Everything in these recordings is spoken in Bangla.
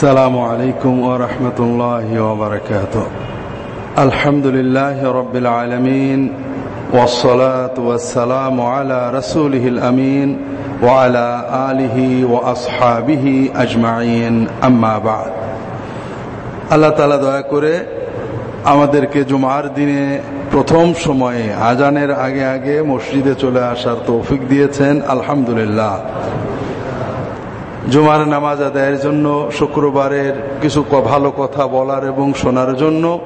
السلام عليكم ورحمة الله وبركاته الحمد لله رب العالمين والصلاة والسلام على رسوله الأمين وعلى آله وأصحابه أجمعين أما بعد আল্লাহ তালা দয়া করে আমাদেরকে জুমার দিনে প্রথম সময়ে আজানের আগে আগে মসজিদে চলে আসার তৌফিক দিয়েছেন আলহামদুলিল্লাহ জুমার নামাজ আদায়ের জন্য, শুক্রবারের কিছু ভালো কথা বলার এবং শোনার জন্য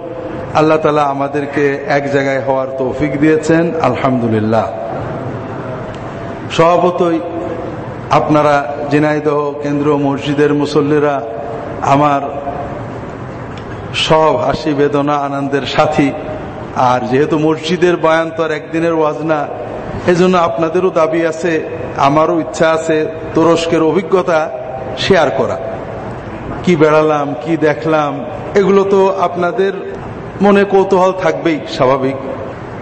আল্লাহ তালা আমাদেরকে এক জায়গায় হওয়ার তৌফিক দিয়েছেন। আলহামদুলিল্লাহ। স্বভাবতই আপনারা জিনাইদহ কেন্দ্র, মসজিদের মুসল্লিরা, আমার সব হাসি বেদনা আনন্দের সাথী। আর যেহেতু মসজিদের বয়ান তো আর একদিনের ওয়াজ না এজন্য আপনাদেরও দাবি আছে, আমারও ইচ্ছা আছে, তুরস্কের অভিজ্ঞতা শেয়ার করা। কি বেড়ালাম, কি দেখলাম, এগুলো তো আপনাদের মনে কৌতূহল থাকবেই, স্বাভাবিক।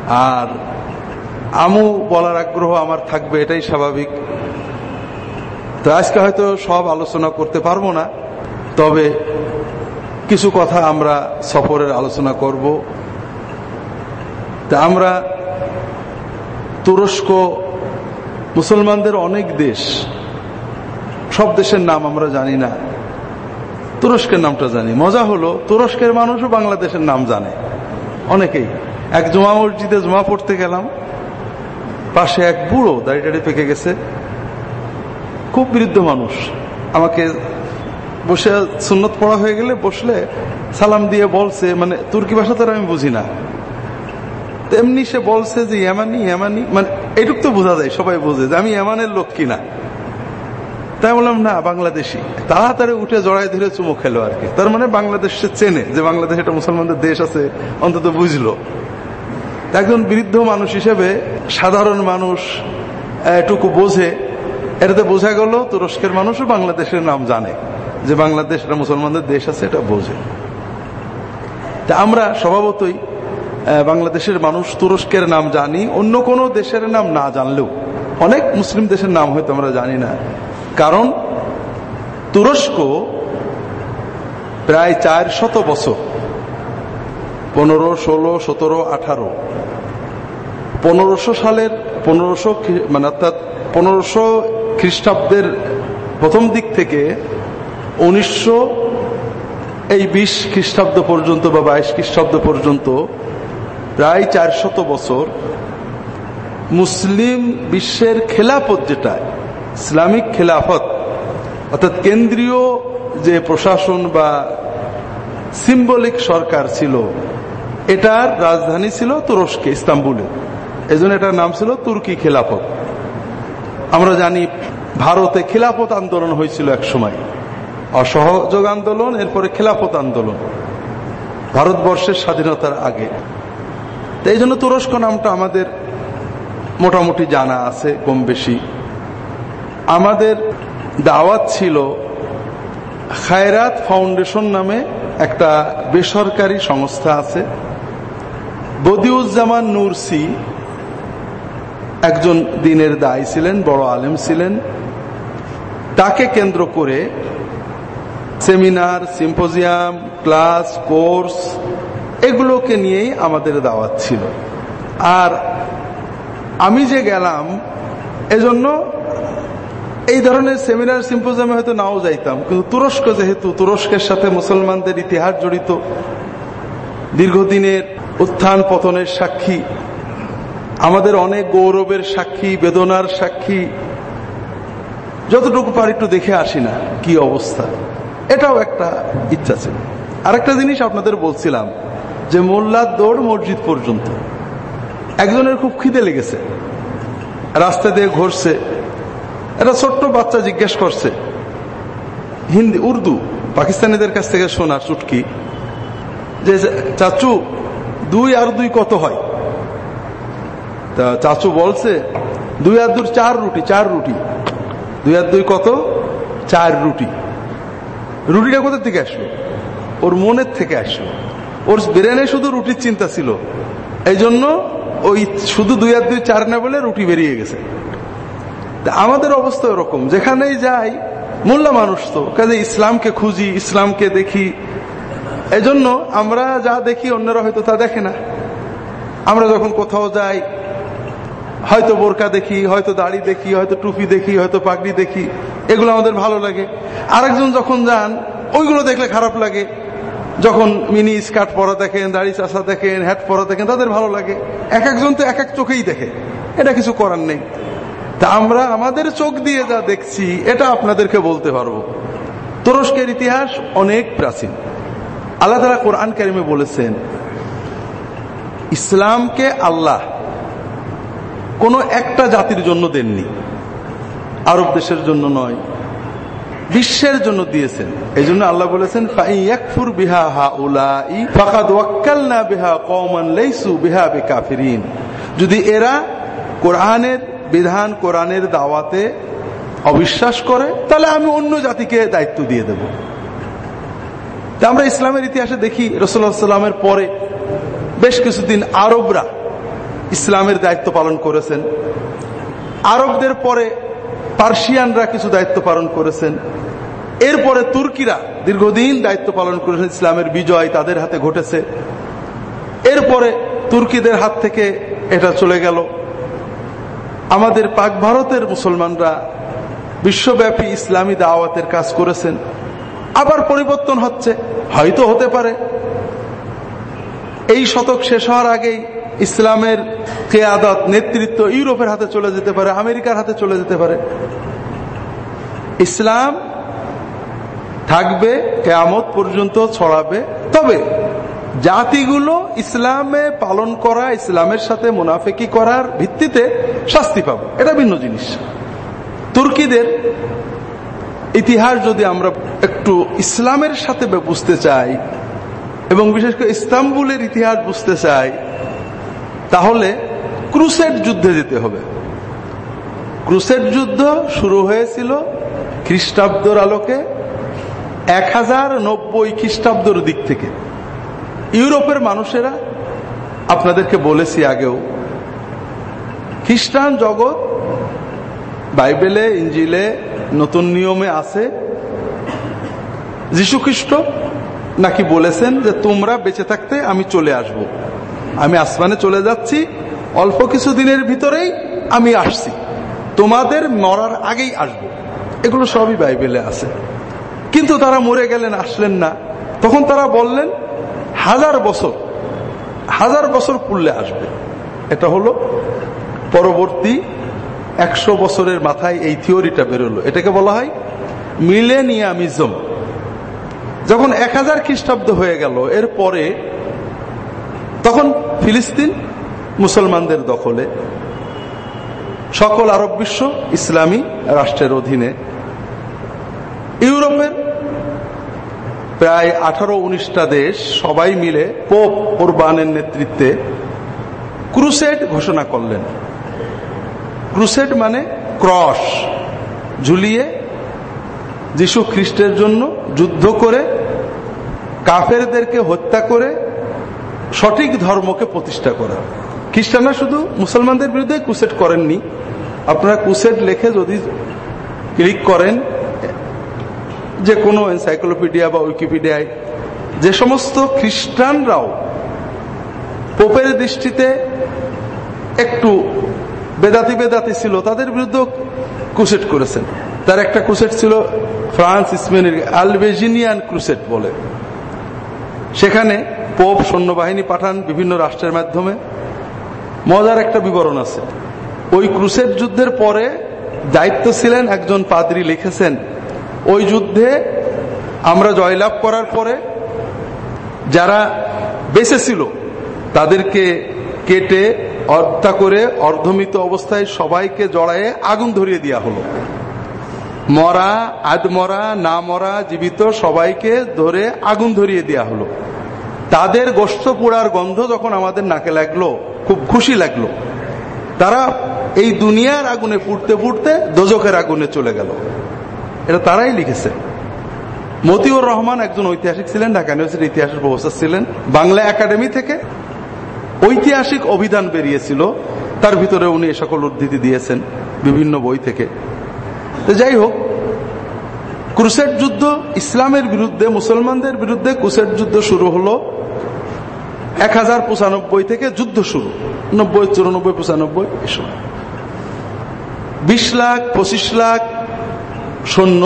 আর আমু বলার আগ্রহ আমার থাকবে, এটাই স্বাভাবিক। তো আজকে হয়তো সব আলোচনা করতে পারব না, তবে কিছু কথা আমরা সফরের আলোচনা করব। তা আমরা তুরস্ক, মুসলমানদের অনেক দেশ, সব দেশের নাম আমরা জানি না। তুরস্কের নামটা জানি। মজা হলো, তুরস্কের মানুষও বাংলাদেশের নাম জানে। অনেকেই। এক জমা মসজিদে জমা পড়তে গেলাম, পাশে এক বুড়ো দাড়ি টাড়ি পেকে গেছে। খুব বৃদ্ধ মানুষ। আমাকে বসে সুন্নত পড়া হয়ে গেলে বসলে সালাম দিয়ে বলছে মানে তুর্কি ভাষা তো আমি বুঝি না। তেমনি সে বলছে যে, ইয়ামানি ইয়ামানি। মানে এটুক তো বোঝা যায়, সবাই বোঝে যে, আমি ইয়ামানের লোক কিনা তাই বললাম, না, বাংলাদেশি। তাড়াতাড়ি উঠে জড়াই ধরে চুমো খেলো আর কি। তার মানে বাংলাদেশ সে চেনে যে, বাংলাদেশ এটা মুসলমানদের দেশ আছে, অন্তত বুঝলো। একজন বৃদ্ধ মানুষ হিসেবে সাধারণ মানুষ এটুকু বোঝে। এটাতে বোঝা গেল, তুরস্কের মানুষও বাংলাদেশের নাম জানে যে, বাংলাদেশ এটা মুসলমানদের দেশ আছে, এটা বোঝে। তা আমরা স্বভাবতই বাংলাদেশের মানুষ তুরস্কের নাম জানি, অন্য কোনো দেশের নাম না জানলেও। অনেক মুসলিম দেশের নাম হয়তো আমরা জানি না। কারণ, তুরস্ক প্রায় চার শত বছর, পনেরো, ষোলো, সতেরো, আঠারো, পনেরোশো সালের, পনেরোশো মানে অর্থাৎ পনেরোশো খ্রিস্টাব্দের প্রথম দিক থেকে উনিশশো এই বিশ খ্রিস্টাব্দ পর্যন্ত বা বাইশ খ্রিস্টাব্দ পর্যন্ত প্রায় চারশত বছর মুসলিম বিশ্বের খেলাফত যেটা, ইসলামিক খেলাফত, অর্থাৎ কেন্দ্রীয় যে প্রশাসন বা সিম্বলিক সরকার ছিল, এটার রাজধানী ছিল তুরস্কে, ইস্তাম্বুলে। এই জন্য এটার নাম ছিল তুর্কি খেলাফত। আমরা জানি ভারতে খেলাফত আন্দোলন হয়েছিল এক সময়। অসহযোগ আন্দোলন, এরপরে খেলাফত আন্দোলন। ভারতবর্ষের স্বাধীনতার আগে। এই জন্য তুরস্ক নামটা আমাদের মোটামুটি জানা আছে, কম বেশি। আমাদের দাওয়াত ছিল খায়রাত ফাউন্ডেশন নামে একটা বেসরকারি সংস্থা আছে। বদিউজ্জামান নুরসি একজন দিনের দায়ী ছিলেন, বড় আলেম ছিলেন। তাকে কেন্দ্র করে সেমিনার, সিম্পোজিয়াম, ক্লাস, কোর্স এগুলোকে নিয়েই আমাদের দাওয়াত ছিল। আর আমি যে গেলাম, এজন্য এই ধরনের সেমিনার, সিম্পোজিয়ামে হয়তো নাও যাইতাম, কিন্তু তুরস্ক যেহেতু, তুরস্কের সাথে মুসলমানদের ইতিহাস জড়িত, দীর্ঘদিনের উত্থান পতনের সাক্ষী, আমাদের অনেক গৌরবের সাক্ষী, বেদনার সাক্ষী, যতটুকু পারি একটু দেখে আসি না কি অবস্থা। এটাও একটা ইচ্ছা ছিল। আরেকটা জিনিস আপনাদের বলছিলাম যে মোল্লার দৌড় মসজিদ পর্যন্ত। একজনের খুব খিদে লেগেছে। রাস্তা দিয়ে ঘুরছে। একটা ছোট্ট বাচ্চা জিজ্ঞেস করছে, হিন্দি, উর্দু, পাকিস্তানিদের কাছ থেকে শোনা চুটকি যে, চাচু, দুই আর দুই কত হয়? তা চাচু বলছে, দুই আর দুই চার রুটি চার রুটি। দুই আর দুই কত? চার রুটি। রুটিটা কোথার থেকে আসলো? ওর মনের থেকে আসলো। ওর ব্রেনে শুধু রুটির চিন্তা ছিল। এই জন্য ওই শুধু দুই আর দুই চার না বলে রুটি বেরিয়ে গেছে। আমাদের অবস্থা ওরকম। যেখানেই যাই, মোল্লা মানুষ তো। কাজে ইসলামকে খুঁজি, ইসলামকে দেখি। এজন্য আমরা যা দেখি অন্যরা হয়তো তা দেখে না। আমরা যখন কোথাও যাই, হয়তো বোরকা দেখি, হয়তো দাড়ি দেখি, হয়তো টুপি দেখি, হয়তো পাগড়ি দেখি। এগুলো আমাদের ভালো লাগে। আরেকজন যখন যান, ওইগুলো দেখলে খারাপ লাগে। যখন মিনি স্কার্ট পরা দেখেন, দাড়ি চাষা দেখেন হ্যাট পরা দেখেন, তাদের ভালো লাগে। এক একজন তো এক এক চোখেই দেখে। এটা কিছু করার নেই। তা আমরা আমাদের চোখ দিয়ে যা দেখছি, এটা আপনাদেরকে বলতে পারব। তুরস্কের ইতিহাস অনেক প্রাচীন। আল্লাহ তালা কোরআন কারিমে বলেছেন, ইসলামকে আল্লাহ কোনো একটা জাতির জন্য দেননি। আরব দেশের জন্য নয়। বিশ্বের জন্য দিয়েছেন। এই জন্য আল্লাহ বলেছেন যদি এরা কোরআনের বিধান, কোরআনের দাওয়াতে অবিশ্বাস করে, তাহলে আমি অন্য জাতিকে দায়িত্ব দিয়ে দেব। আমরা ইসলামের ইতিহাসে দেখি রসুল্লাহ সাল্লামের পরে বেশ কিছুদিন আরবরা ইসলামের দায়িত্ব পালন করেছেন। আরবদের পরে পার্সিয়ানরা কিছু দায়িত্ব পালন করেছেন। এরপরে তুর্কিরা দীর্ঘদিন দায়িত্ব পালন করেছেন, ইসলামের বিজয় তাদের হাতে ঘটেছে। এরপরে তুর্কিদের হাত থেকে এটা চলে গেল। আমাদের পাক ভারতের মুসলমানরা বিশ্বব্যাপী ইসলামী দাওয়াতের কাজ করেছেন। আবার পরিবর্তন হচ্ছে, হয়তো হতে পারে। এই শতক শেষ হওয়ার আগেই ইসলামের কেয়াদত, নেতৃত্ব ইউরোপের হাতে চলে যেতে পারে, আমেরিকার হাতে চলে যেতে পারে। ইসলাম থাকবে, কেয়ামত পর্যন্ত ছড়াবে। তবে জাতিগুলো ইসলামে পালন করা, ইসলামের সাথে মুনাফেকি করার ভিত্তিতে শাস্তি পাবে। এটা ভিন্ন জিনিস। তুর্কিদের ইতিহাস যদি আমরা একটু ইসলামের সাথে বুঝতে চাই, এবং বিশেষ করে ইস্তাম্বুলের ইতিহাস বুঝতে চাই তাহলে ক্রুসেড যুদ্ধে যেতে হবে ক্রুসেড যুদ্ধ শুরু হয়েছিল খ্রিস্টাব্দর আলোকে এক হাজার নব্বই খ্রিস্টাব্দর দিক থেকে ইউরোপের মানুষেরা, আপনাদেরকে বলেছি আগেও, খ্রিস্টান জগৎ বাইবেলে, ইঞ্জিলে নতুন নিয়মে আছে যীশু খ্রিস্ট নাকি বলেছেন যে তোমরা বেঁচে থাকতে আমি চলে আসব। আমি আসমানে চলে যাচ্ছি, অল্প কিছু দিনের ভিতরেই আমি আসছি। তোমাদের মরার আগেই আসব। এগুলো সবই বাইবেলে আছে। কিন্তু তারা মরে গেলেন, আসলেন না। তখন তারা বললেন, হাজার বছর হাজার বছর পুরলে আসবে। এটা হলো পরবর্তী একশো বছরের মাথায় এই থিওরিটা বেরোলো। এটাকে বলা হয় মিলেনিয়ামিজম। যখন এক হাজার খ্রিস্টাব্দ হয়ে গেল এর পরে তখন ফিলিস্তিন মুসলমানদের দখলে। সকল আরব বিশ্ব ইসলামী রাষ্ট্রের অধীনে। ইউরোপের প্রায় আঠারো উনিশটা দেশ সবাই মিলে পোপ ওরবানের নেতৃত্বে ক্রুসেড ঘোষণা করলেন। ক্রুসেড মানে ক্রস, ঝুলিয়ে যিশু খ্রিস্টের জন্য যুদ্ধ করে কাফেরদেরকে হত্যা করে সঠিক ধর্মকে প্রতিষ্ঠা করা। খ্রিস্টানরা শুধু মুসলমানদের বিরুদ্ধে কুসেট করেননি। আপনারা কুসেট লেখে যদি ক্লিক করেন, যে কোনো এনসাইক্লোপিডিয়া বা উইকিপিডিয়ায়, যে সমস্ত খ্রিস্টানরাও পোপের দৃষ্টিতে একটু বেদাতি বেদাতি ছিল, তাদের বিরুদ্ধে ক্রুসেট করেছেন। তার একটা ক্রুসেট ছিল ফ্রান্স, স্পেনের, আলবেজিনিয়ান ক্রুসেট বলে। সেখানে পোপ সৈন্যবাহিনী পাঠান বিভিন্ন রাষ্ট্রের মাধ্যমে। মজার একটা বিবরণ আছে। ওই ক্রুসেট যুদ্ধের পরে দায়িত্ব ছিলেন একজন পাদ্রি লিখেছেন, ওই যুদ্ধে আমরা জয়লাভ করার পরে যারা বেঁচে ছিল তাদেরকে কেটে হত্যা করে অর্ধমিত অবস্থায় সবাইকে জড়ায়ে আগুন ধরিয়ে দেওয়া হলো। মরা আদ মরা না মরা, জীবিত সবাইকে ধরে আগুন ধরিয়ে দেওয়া হলো। তাদের গোস্ত পোড়ার গন্ধ যখন আমাদের নাকে লাগল, খুব খুশি লাগল। তারা এই দুনিয়ার আগুনে পুড়তে পুড়তে দোজকের আগুনে চলে গেল। এটা তারাই লিখেছে। মতিউর রহমান একজন ঐতিহাসিক ছিলেন, ঢাকা ইউনিভার্সিটির ইতিহাসের প্রফেসর ছিলেন। বাংলা একাডেমি থেকে ঐতিহাসিক অভিধান বেরিয়েছিল। তার ভিতরে উনি এ সকল উদ্ধৃতি দিয়েছেন বিভিন্ন বই থেকে। তো যাই হোক ক্রুসেড যুদ্ধ ইসলামের বিরুদ্ধে, মুসলমানদের বিরুদ্ধে ক্রুসেড যুদ্ধ শুরু হলো। এক হাজার পঁচানব্বই থেকে যুদ্ধ শুরু। নব্বই, চুরানব্বই, পঁচানব্বই এসব বিশ লাখ, পঁচিশ লাখ সৈন্য,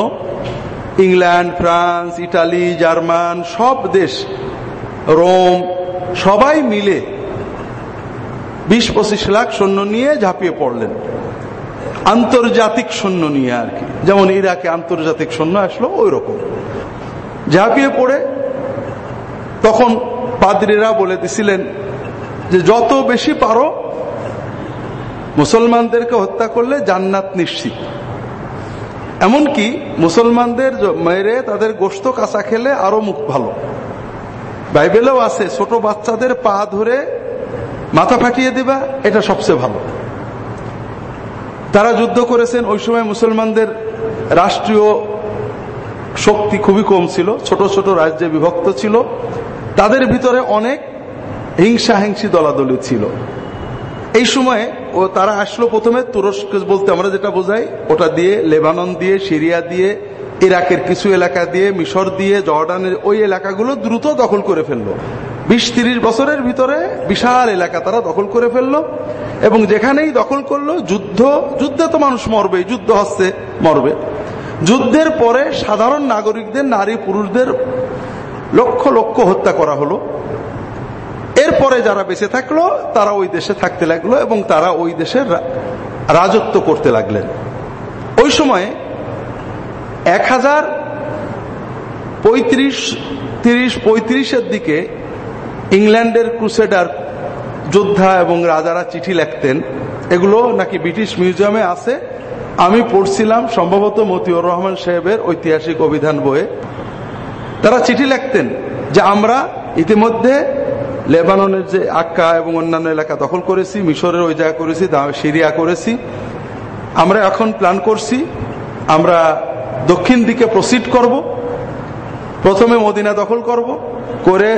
ইংল্যান্ড, ফ্রান্স, ইটালি, জার্মান, সব দেশ, রোম, সবাই মিলে বিশ, পঁচিশ লাখ সৈন্য নিয়ে ঝাঁপিয়ে পড়লেন। আন্তর্জাতিক সৈন্য নিয়ে আর কি। যেমন ইরাকে আন্তর্জাতিক সৈন্য আসলো ওই রকম ঝাঁপিয়ে পড়ে, তখন পাদ্রীরা বলে দিছিলেন যে যত বেশি পারো, মুসলমানদেরকে হত্যা করলে জান্নাত নিশ্চিত। এমনকি মুসলমানদের মেরে তাদের গোস্ত কাঁচা খেলে আরও মুখ ভালো। বাইবেলেও আছে, ছোট বাচ্চাদের পা ধরে মাথা ফাটিয়ে দিবা, এটা সবচেয়ে ভালো। তারা যুদ্ধ করেছেন, ওই সময় মুসলমানদের রাষ্ট্রীয় শক্তি খুবই কম ছিল, ছোট ছোট রাজ্যে বিভক্ত ছিল। তাদের ভিতরে অনেক হিংসা হিংসি দলাদলি ছিল। এই সময়ে ও তারা আসলো প্রথমে তুরস্ক বলতে আমরা যেটা বোঝাই, ওটা দিয়ে, লেবানন দিয়ে, সিরিয়া দিয়ে, ইরাকের কিছু এলাকা দিয়ে, মিশর দিয়ে, জর্ডানের ওই এলাকাগুলো দ্রুত দখল করে ফেলল। বিশ তিরিশ বছরের ভিতরে বিশাল এলাকা তারা দখল করে ফেলল এবং যেখানেই দখল করল, যুদ্ধ, যুদ্ধে তো মানুষ মরবে যুদ্ধ হচ্ছে মরবে। যুদ্ধের পরে সাধারণ নাগরিকদের নারী পুরুষদের লক্ষ লক্ষ হত্যা করা হলো। এরপরে যারা বেঁচে থাকল, তারা ওই দেশে থাকতে লাগল এবং তারা ওই দেশের রাজত্ব করতে লাগলেন। ওই সময়ে এক হাজার পঁয়ত্রিশ, তিরিশ, পঁয়ত্রিশের দিকে ইংল্যান্ডের ক্রুসেডার যোদ্ধা এবং রাজারা চিঠি লিখতেন। এগুলো নাকি ব্রিটিশ মিউজিয়ামে আছে। আমি পড়ছিলাম সম্ভবত মতিউর রহমান সাহেবের ঐতিহাসিক অভিধান বইয়ে। তারা চিঠি লিখতেন যে আমরা ইতিমধ্যে লেবাননের যে আক্কা এবং অন্যান্য এলাকা দখল করেছি, মিশরের ওই জায়গা করেছি সিরিয়া করেছি। আমরা এখন প্ল্যান করছি, আমরা দক্ষিণ দিকে প্রসিড করব। প্রথমে মদিনা দখল করব, করে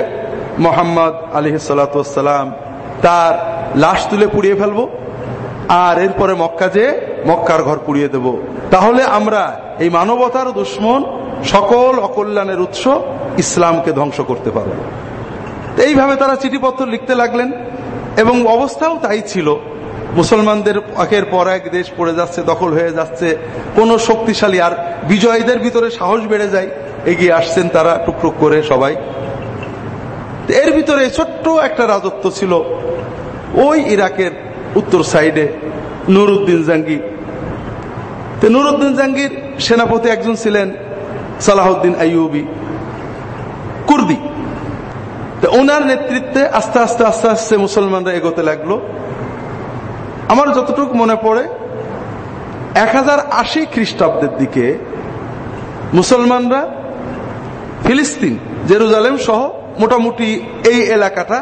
মোহাম্মদ আলী সালাতাম তার লাশ তুলে পুড়িয়ে ফেলব। আর এরপরে মক্কা যে মক্কার ঘর পুড়িয়ে দেব। তাহলে আমরা এই মানবতার দুশ্মন সকল অকল্যাণের উৎস ইসলামকে ধ্বংস করতে পারব। এইভাবে তারা চিঠিপত্র লিখতে লাগলেন এবং অবস্থাও তাই ছিল। মুসলমানদের একের পর এক দেশ পড়ে যাচ্ছে, দখল হয়ে যাচ্ছে। কোন শক্তিশালী আর বিজয়ীদের ভিতরে সাহস বেড়ে যায়। এগিয়ে আসছেন তারা টুকটুক করে সবাই। এর ভিতরে ছোট্ট একটা রাজত্ব ছিল। ওই ইরাকের উত্তর সাইডে নুরুদ্দিন জাঙ্গির। তো নুরুদ্দিন জাঙ্গির সেনাপতি একজন ছিলেন সালাহউদ্দিন আইয়ুবি, কুর্দি। তো ওনার নেতৃত্বে আস্তে আস্তে আস্তে আস্তে মুসলমানরা এগোতে লাগল। আমার যতটুকু মনে পড়ে, এক হাজার আশি খ্রিস্টাব্দের দিকে মুসলমানরা ফিলিস্তিন, জেরুজালেম সহ মোটামুটি এই এলাকাটা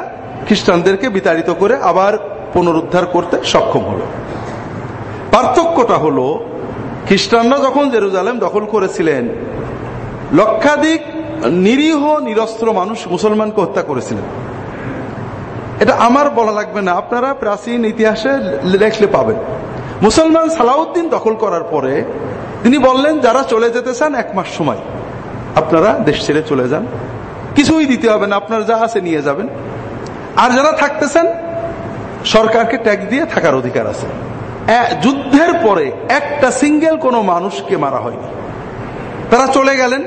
খ্রিস্টানদেরকে বিতাড়িত করে আবার পুনরুদ্ধার করতে সক্ষম হলো। পার্থক্যটা হলো, খ্রিস্টানরা যখন জেরুজালেম দখল করেছিলেন, লক্ষাধিক নিরীহ, নিরস্ত্র মানুষ মুসলমানকে হত্যা করেছিলেন। এটা আমার বলা লাগবে না, আপনারা প্রাচীন ইতিহাসে লেখলে পাবেন। মুসলমান সালাউদ্দিন দখল করার পরে, তিনি বললেন, যারা চলে যেতে চান এক মাস সময়, আপনারা দেশ ছেড়ে চলে যান। কিছুই দিতে হবে না, আপনার যা আছে নিয়ে যাবেন। আর যারা থাকতেছেন সরকারকে ট্যাক্স দিয়ে থাকার অধিকার আছে। যুদ্ধের পরে একটা সিঙ্গেল কোনো মানুষকে মারা হয়নি। তারা চলে গেলেন।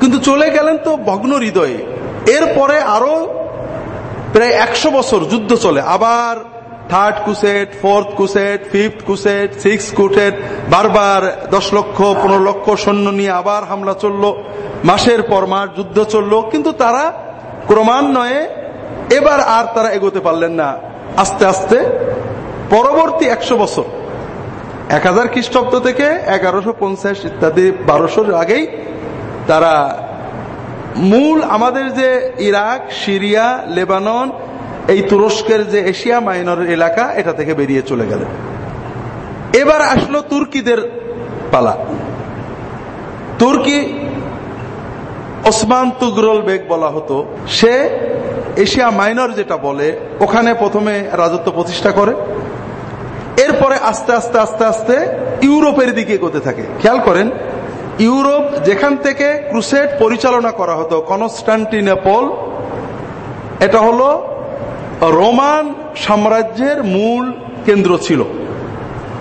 কিন্তু চলে গেলেন তো ভগ্ন হৃদয়ে। এরপরে আরও প্রায় একশো বছর যুদ্ধ চলে। আবার third crusade fourth crusade fifth crusade six crusade বারবার দশ লক্ষ, পনেরো লক্ষ সৈন্য নিয়ে আবার হামলা চলল। মাসের পর মাস যুদ্ধ চলল। কিন্তু তারা ক্রমান্বয়ে এবার আর তারা এগোতে পারলেন না। আস্তে আস্তে পরবর্তী একশো বছর। এক হাজার খ্রিস্টাব্দ থেকে এগারোশো পঞ্চাশ ইত্যাদি, বারোশোর আগেই তারা মূল আমাদের যে ইরাক, সিরিয়া, লেবানন, এই তুরস্কের যে এশিয়া মাইনরের এলাকা, এটা থেকে বেরিয়ে চলে গেলেন এবার আসলো তুর্কিদের পালা। তুর্কি ওসমান তুগরল বেগ বলা হতো। সে এশিয়া মাইনর যেটা বলে, ওখানে প্রথমে রাজত্ব প্রতিষ্ঠা করে। এরপরে আস্তে আস্তে আস্তে আস্তে ইউরোপের দিকে এগোতে থাকে। খেয়াল করেন, ইউরোপ যেখান থেকে ক্রুসেড পরিচালনা করা হতো, কনস্টান্টিনেপল, এটা হলো রোমান সাম্রাজ্যের মূল কেন্দ্র ছিল।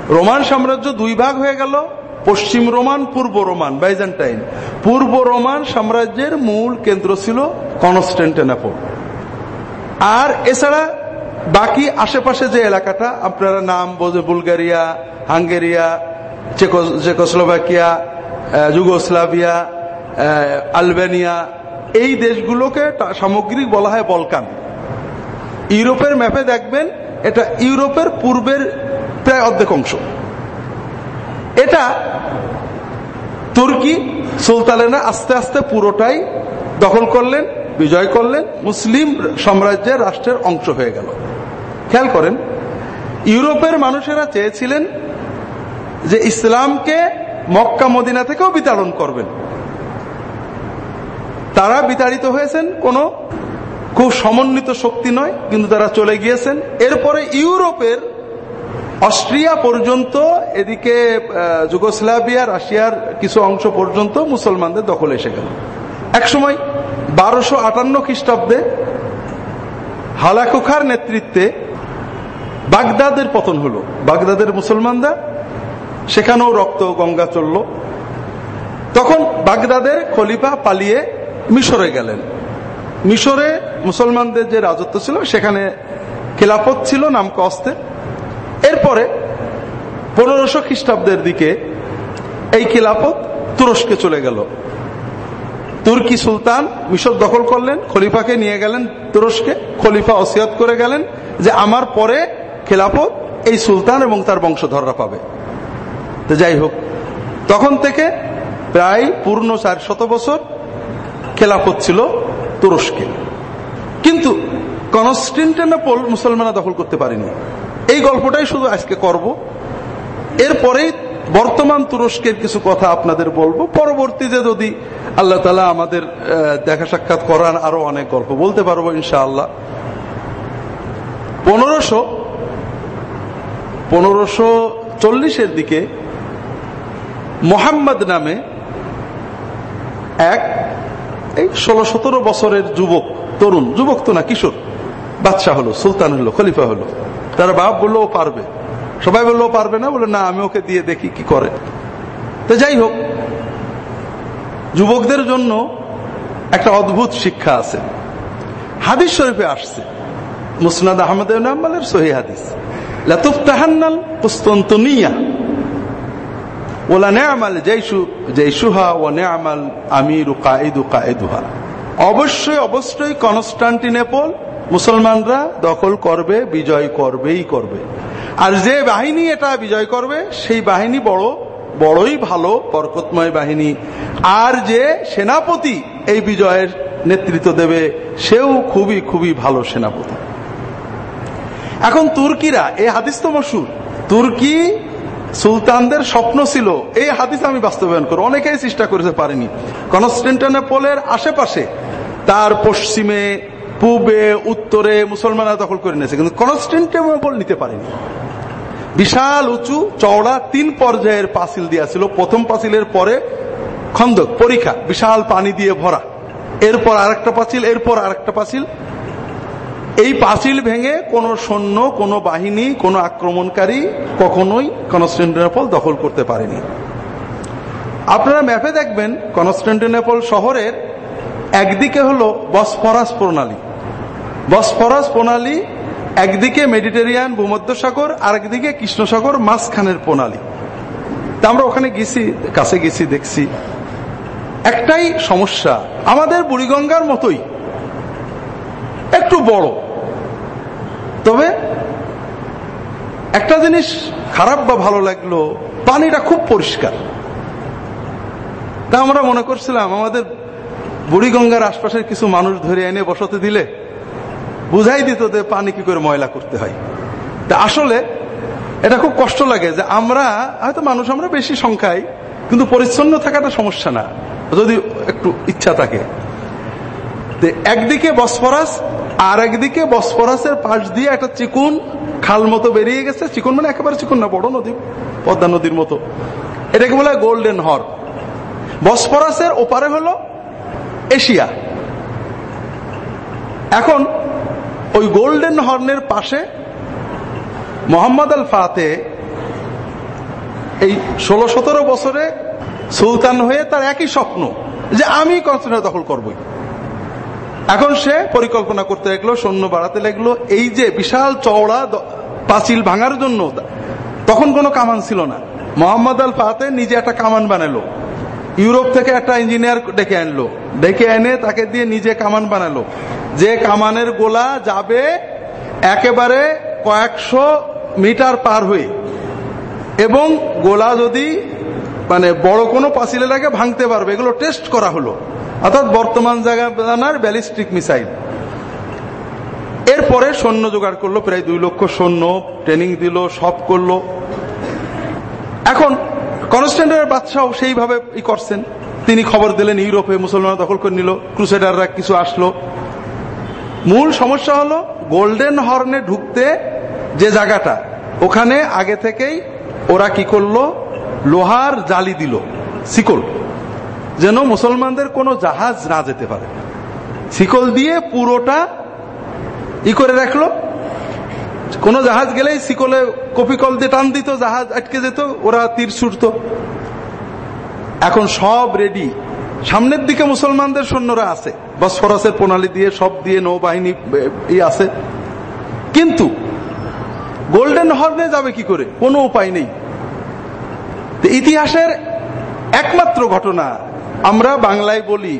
রোমান সাম্রাজ্য দুই ভাগ হয়ে গেল, পশ্চিম রোমান, পূর্ব রোমান, বাইজেন্টাইন। পূর্ব রোমান সাম্রাজ্যের মূল কেন্দ্র ছিল কনস্টেন্টেনাপল। আর এছাড়া বাকি আশেপাশে যে এলাকাটা, আপনারা নাম বোঝে Bulgaria, Hungary Czechoslovakia Yugoslavia Albania, এই দেশগুলোকে সামগ্রিক বলা হয় বলকান। ইউরোপের ম্যাপে দেখবেন, এটা ইউরোপের পূর্বের প্রায় অর্ধেক অংশ। এটা তুর্কি সুলতানেরা আস্তে আস্তে পুরোটাই দখল করলেন বিজয় করলেন মুসলিম সাম্রাজ্যের রাষ্ট্রের অংশ হয়ে গেল। খেয়াল করেন, ইউরোপের মানুষেরা চেয়েছিলেন যে ইসলামকে মক্কা মদিনা থেকেও বিতাড়ন করবেন। তারা বিতাড়িত হয়েছেন কোন খুব সমন্বিত শক্তি নয়, কিন্তু তারা চলে গিয়েছেন। এরপরে ইউরোপের অস্ট্রিয়া পর্যন্ত, এদিকে যুগোস্লাভিয়া, রাশিয়ার কিছু অংশ পর্যন্ত মুসলমানদের দখল এসে গেল। একসময় বারোশো আটান্ন খ্রিস্টাব্দে হালাকুখার নেতৃত্বে বাগদাদের পতন হলো। বাগদাদের মুসলমানরা সেখানেও রক্ত, গঙ্গা চলল। তখন বাগদাদের খলিফা পালিয়ে মিশরে গেলেন। মিশরে মুসলমানদের যে রাজত্ব ছিল, সেখানে খেলাফত ছিল নামক অস্তে এরপরে পনেরোশো খ্রিস্টাব্দের দিকে এই খিলাফত তুরস্কে চলে গেল। তুর্কি সুলতান মিশর দখল করলেন, খলিফাকে নিয়ে গেলেন, তুরস্কে, খলিফা অসিয়ত করে গেলেন যে আমার পরে খেলাফত এই সুলতান এবং তার বংশধররা পাবে। তো যাই হোক, তখন থেকে প্রায় পূর্ণ চার শত বছর খেলাফত ছিল তুরস্কে। কিন্তু কনস্টিনটেনাপোল মুসলমানরা দখল করতে পারেনি। এই গল্পটাই শুধু আজকে করব। এরপরেই বর্তমান তুরস্কের কিছু কথা আপনাদের বলব। পরবর্তীতে যদি আল্লাহ তালা আমাদের দেখা সাক্ষাৎ করার আরও অনেক গল্প। বলতে পারব ইনশাআল্লাহ। পনেরোশো পনেরোশো চল্লিশের দিকে মোহাম্মদ নামে এক, এই ষোলো সতেরো বছরের যুবক, তরুণ, যুবক তো না, কিশোর, বাদশাহ হলো, সুলতান হলো, খলিফা হলো। তার বাপ বলল পারবে। সবাই বলল পারবে না। বলে না, আমি ওকে দিয়ে দেখি কি করে। তো যাই হোক, যুবকদের জন্য একটা অদ্ভুত শিক্ষা আছে। হাদিস শরীফে আসছে, মুসনাদ আহমদ নাম্বালের সহি হাদিস। লাতুফ তাহান্নাল পুস্তন্তনিয়া ওলা নেয়ামাল জৈসু জৈসুহা ও নেয়ামাল আমিরু কাইদু কায়েদুহা অবশ্যই অবশ্যই কনস্টান্টিনেপল মুসলমানরা দখল করবে, বিজয় করবেই করবে। আর যে বাহিনী এটা বিজয় করবে, সেই বাহিনী বড়, বড়ই ভালো, বরকতময় বাহিনী। আর যে সেনাপতি এই বিজয়ের নেতৃত্ব দেবে, সেও খুবই খুবই ভালো সেনাপতি। এখন তুর্কিরা এই হাদিস তো মশুর। তুর্কি সুলতানদের স্বপ্ন ছিল, এই হাদিস আমি বাস্তবায়ন করব। অনেকেই চেষ্টা করেছে, পারেনি। কনস্টেন্টানেপলের আশেপাশে, তার পশ্চিমে, পূবে, উত্তরে মুসলমানরা দখল করে নিয়েছে, কিন্তু কনস্টেন্টেবল নিতে পারেনি। বিশাল, উঁচু, চওড়া তিন পর্যায়ের পাঁচিল দিয়েছিল প্রথম পাঁচিলের পরে খন্দক, পরীক্ষা, বিশাল পানি দিয়ে ভরা। এরপর আরেকটা পাঁচিল, এরপর আরেকটা পাঁচিল। এই পাঁচিল ভেঙে কোন সৈন্য, কোন বাহিনী, কোন আক্রমণকারী কখনোই কনস্টেন্টিনোপল দখল করতে পারেনি। আপনারা ম্যাপে দেখবেন, কনস্টেন্টিনোপল শহরের একদিকে হলো বসফরাস প্রণালী। বসফরাস প্রণালী একদিকে মেডিটেরিয়ান ভূমধ্যসাগর আর একদিকে কৃষ্ণসাগর, মাঝখানের প্রণালী। তা আমরা ওখানে গেছি, কাছে গেছি, দেখছি। একটাই সমস্যা, আমাদের বুড়িগঙ্গার মতোই। একটু বড়। তবে একটা জিনিস খারাপ বা ভালো লাগল, পানিটা খুব পরিষ্কার। তা আমরা মনে করছিলাম, আমাদের বুড়িগঙ্গার আশপাশের কিছু মানুষ ধরে এনে বসতে দিলে বুঝাই দিত যে পানি কি করে ময়লা করতে হয়। তা আসলে এটা খুব কষ্ট লাগে যে আমরা, হয়তো মানুষ আমরা বেশি সংখ্যায়, কিন্তু পরিচ্ছন্ন থাকাটা সমস্যা না, যদি একটু ইচ্ছা থাকে। একদিকে বসফরাস, আর একদিকে বসফরাসের পাশ দিয়ে একটা চিকুন খাল মতো বেরিয়ে গেছে। চিকুন মানে একেবারে চিকুন না, বড় নদী, পদ্মা নদীর মতো। এটাকে বলে গোল্ডেন হর। বসফরাসের ওপারে হলো এশিয়া। এখন ওই গোল্ডেন হর্নের পাশে মোহাম্মদ আল ফাতে এই ষোলো সতেরো বছরে সুলতান হয়ে তার একই স্বপ্ন যে আমি কনস্টান্টিনোপল দখল করবই। এখন সে পরিকল্পনা করতে লাগল, সৈন্য বাড়াতে লাগল। এই যে বিশাল চওড়া পাঁচিল ভাঙার জন্য, তখন কোনো কামান ছিল না। মোহাম্মদ আল ফাতে নিজে একটা কামান বানালো। ইউরোপ থেকে একটা ইঞ্জিনিয়ার ডেকে আনলো। ডেকে এনে তাকে দিয়ে নিজে কামান বানালো। যে কামানের গোলা যাবে একেবারে কয়েকশো মিটার পার হয়ে। এবং গোলা যদি মানে বড় কোনো পাঁচিলে লাগে ভাঙতে পারবে। এগুলো টেস্ট করা হলো। অর্থাৎ বর্তমান জায়গার ব্যালিস্টিক মিসাইল। এরপরে সৈন্য জোগাড় করল। প্রায় দুই লক্ষ সৈন্য ট্রেনিং দিল, সব করল। এখন কনস্ট্যান্টের বাদশাহ সেইভাবে ই করছেন। তিনি খবর দিলেন, ইউরোপে মুসলমান দখল করে নিল, ক্রুসেডাররা কিছু আসলো। মূল সমস্যা হলো, গোল্ডেন হর্নে ঢুকতে যে জায়গাটা, ওখানে আগে থেকেই ওরা কি করল? লোহার জালি দিল, শিকল, যেন মুসলমানদের কোনো জাহাজ না যেতে পারে। শিকল দিয়ে পুরোটা ই করে রাখল। কোন জাহাজ গেলেই শিকলে কপিকল দিয়ে টান দিত, জাহাজ আটকে যেত, ওরা তীর ছুটত। এখন সব রেডি সামনের দিকে মুসলমানদের সৈন্যরা আছে। বসফরাসের প্রণালী দিয়ে, সব দিয়ে নৌবাহিনী আছে। কিন্তু গোল্ডেন হর্নে যাবে কি করে? কোনো উপায় নেই। ইতিহাসের একমাত্র ঘটনা, আমরা বাংলায় বলি,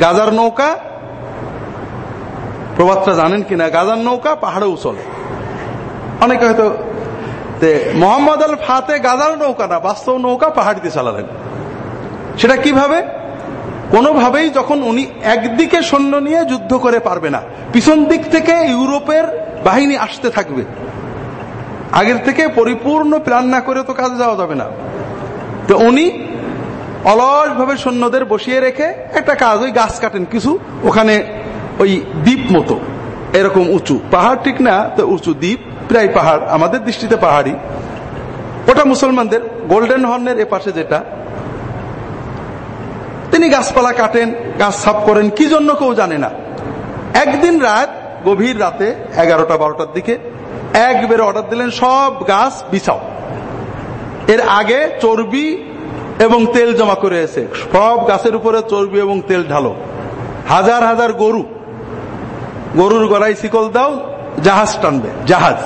গাজার নৌকা, প্রবাদটা জানেন কিনা? গাজার নৌকা পাহাড়েও চলে অনেকে হয়তো মোহাম্মদ আল ফাতে গাজার নৌকা না, বাস্তব নৌকা পাহাড় দিয়ে চালালেন। সেটা কীভাবে? কোনোভাবেই যখন উনি একদিকে সৈন্য নিয়ে যুদ্ধ করে পারবে না, পিছন দিক থেকে ইউরোপের বাহিনী আসতে থাকবে। আগের থেকে পরিপূর্ণ প্ল্যান না করে তো কাজে যাওয়া যাবে না। তো উনি অলস ভাবে সৈন্যদের বসিয়ে রেখে একটা কাজ, ওই গাছ কাটেন কিছু, ওখানে ওই দ্বীপ মতো, এরকম উঁচু। পাহাড় ঠিক না, তো উঁচু দ্বীপ। প্রায় পাহাড়, আমাদের দৃষ্টিতে পাহাড়ি। ওটা মুসলমানদের, গোল্ডেন হর্নের এপাশে যেটা। তিনি গাছপালা কাটেন, গাছ সাফ করেন, কি জন্য কেউ জানে না। একদিন রাত, গভীর রাতে, এগারোটা বারোটার দিকে একবারে অর্ডার দিলেন, সব গাছ বিছাও। এর আগে চর্বি এবং তেল জমা করে এসে, সব গাছের উপরে চর্বি এবং তেল ঢালো। হাজার হাজার গরু। গরুর গলায় শিকল দাও জাহাজ টানবে, জাহাজ।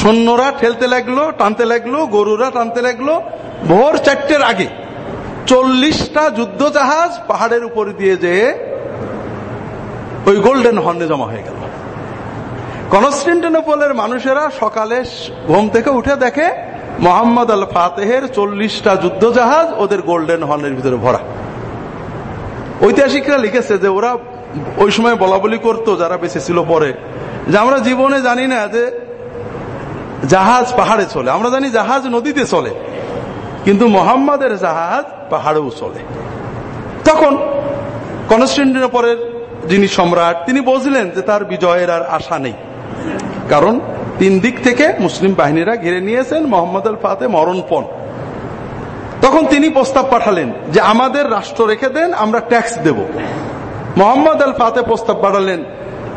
সৈন্যরা ঠেলতে লাগল, টানতে লাগল, গরুরা টানতে লাগল, ভোর চারটের আগে। চল্লিশটা যুদ্ধ জাহাজ পাহাড়ের উপর দিয়ে যে ওই গোল্ডেন হর্নে জমা হয়ে গেল। কনস্টেন্টিনোপলের মানুষেরা সকালে ঘুম থেকে উঠে দেখে, মোহাম্মদ আল ফাতেহের চল্লিশটা যুদ্ধ জাহাজ ওদের গোল্ডেন হর্নের ভিতরে ভরা। ঐতিহাসিকরা লিখেছে যে ওরা ওই সময় বলা বলি করতো যারা বেঁচে ছিল পরে। যে আমরা জীবনে জানি না যে জাহাজ পাহাড়ে চলে। আমরা জানি জাহাজ নদীতে চলে। কিন্তু মোহাম্মদের জাহাজ পাহাড়েও চলে। তখন কনস্টেন্টিনোপলের যিনি সম্রাট, তিনি বুঝলেন যে তার বিজয়ের আর আশা নেই। কারণ তিন দিক থেকে মুসলিম বাহিনীরা ঘিরে নিয়েছেন মোহাম্মদ আল ফাতে মরণপণ। তখন তিনি প্রস্তাব পাঠালেন যে আমাদের রাষ্ট্র রেখে দেন, আমরা ট্যাক্স দেব। মোহাম্মদ আল ফাতে প্রস্তাব পাঠালেন।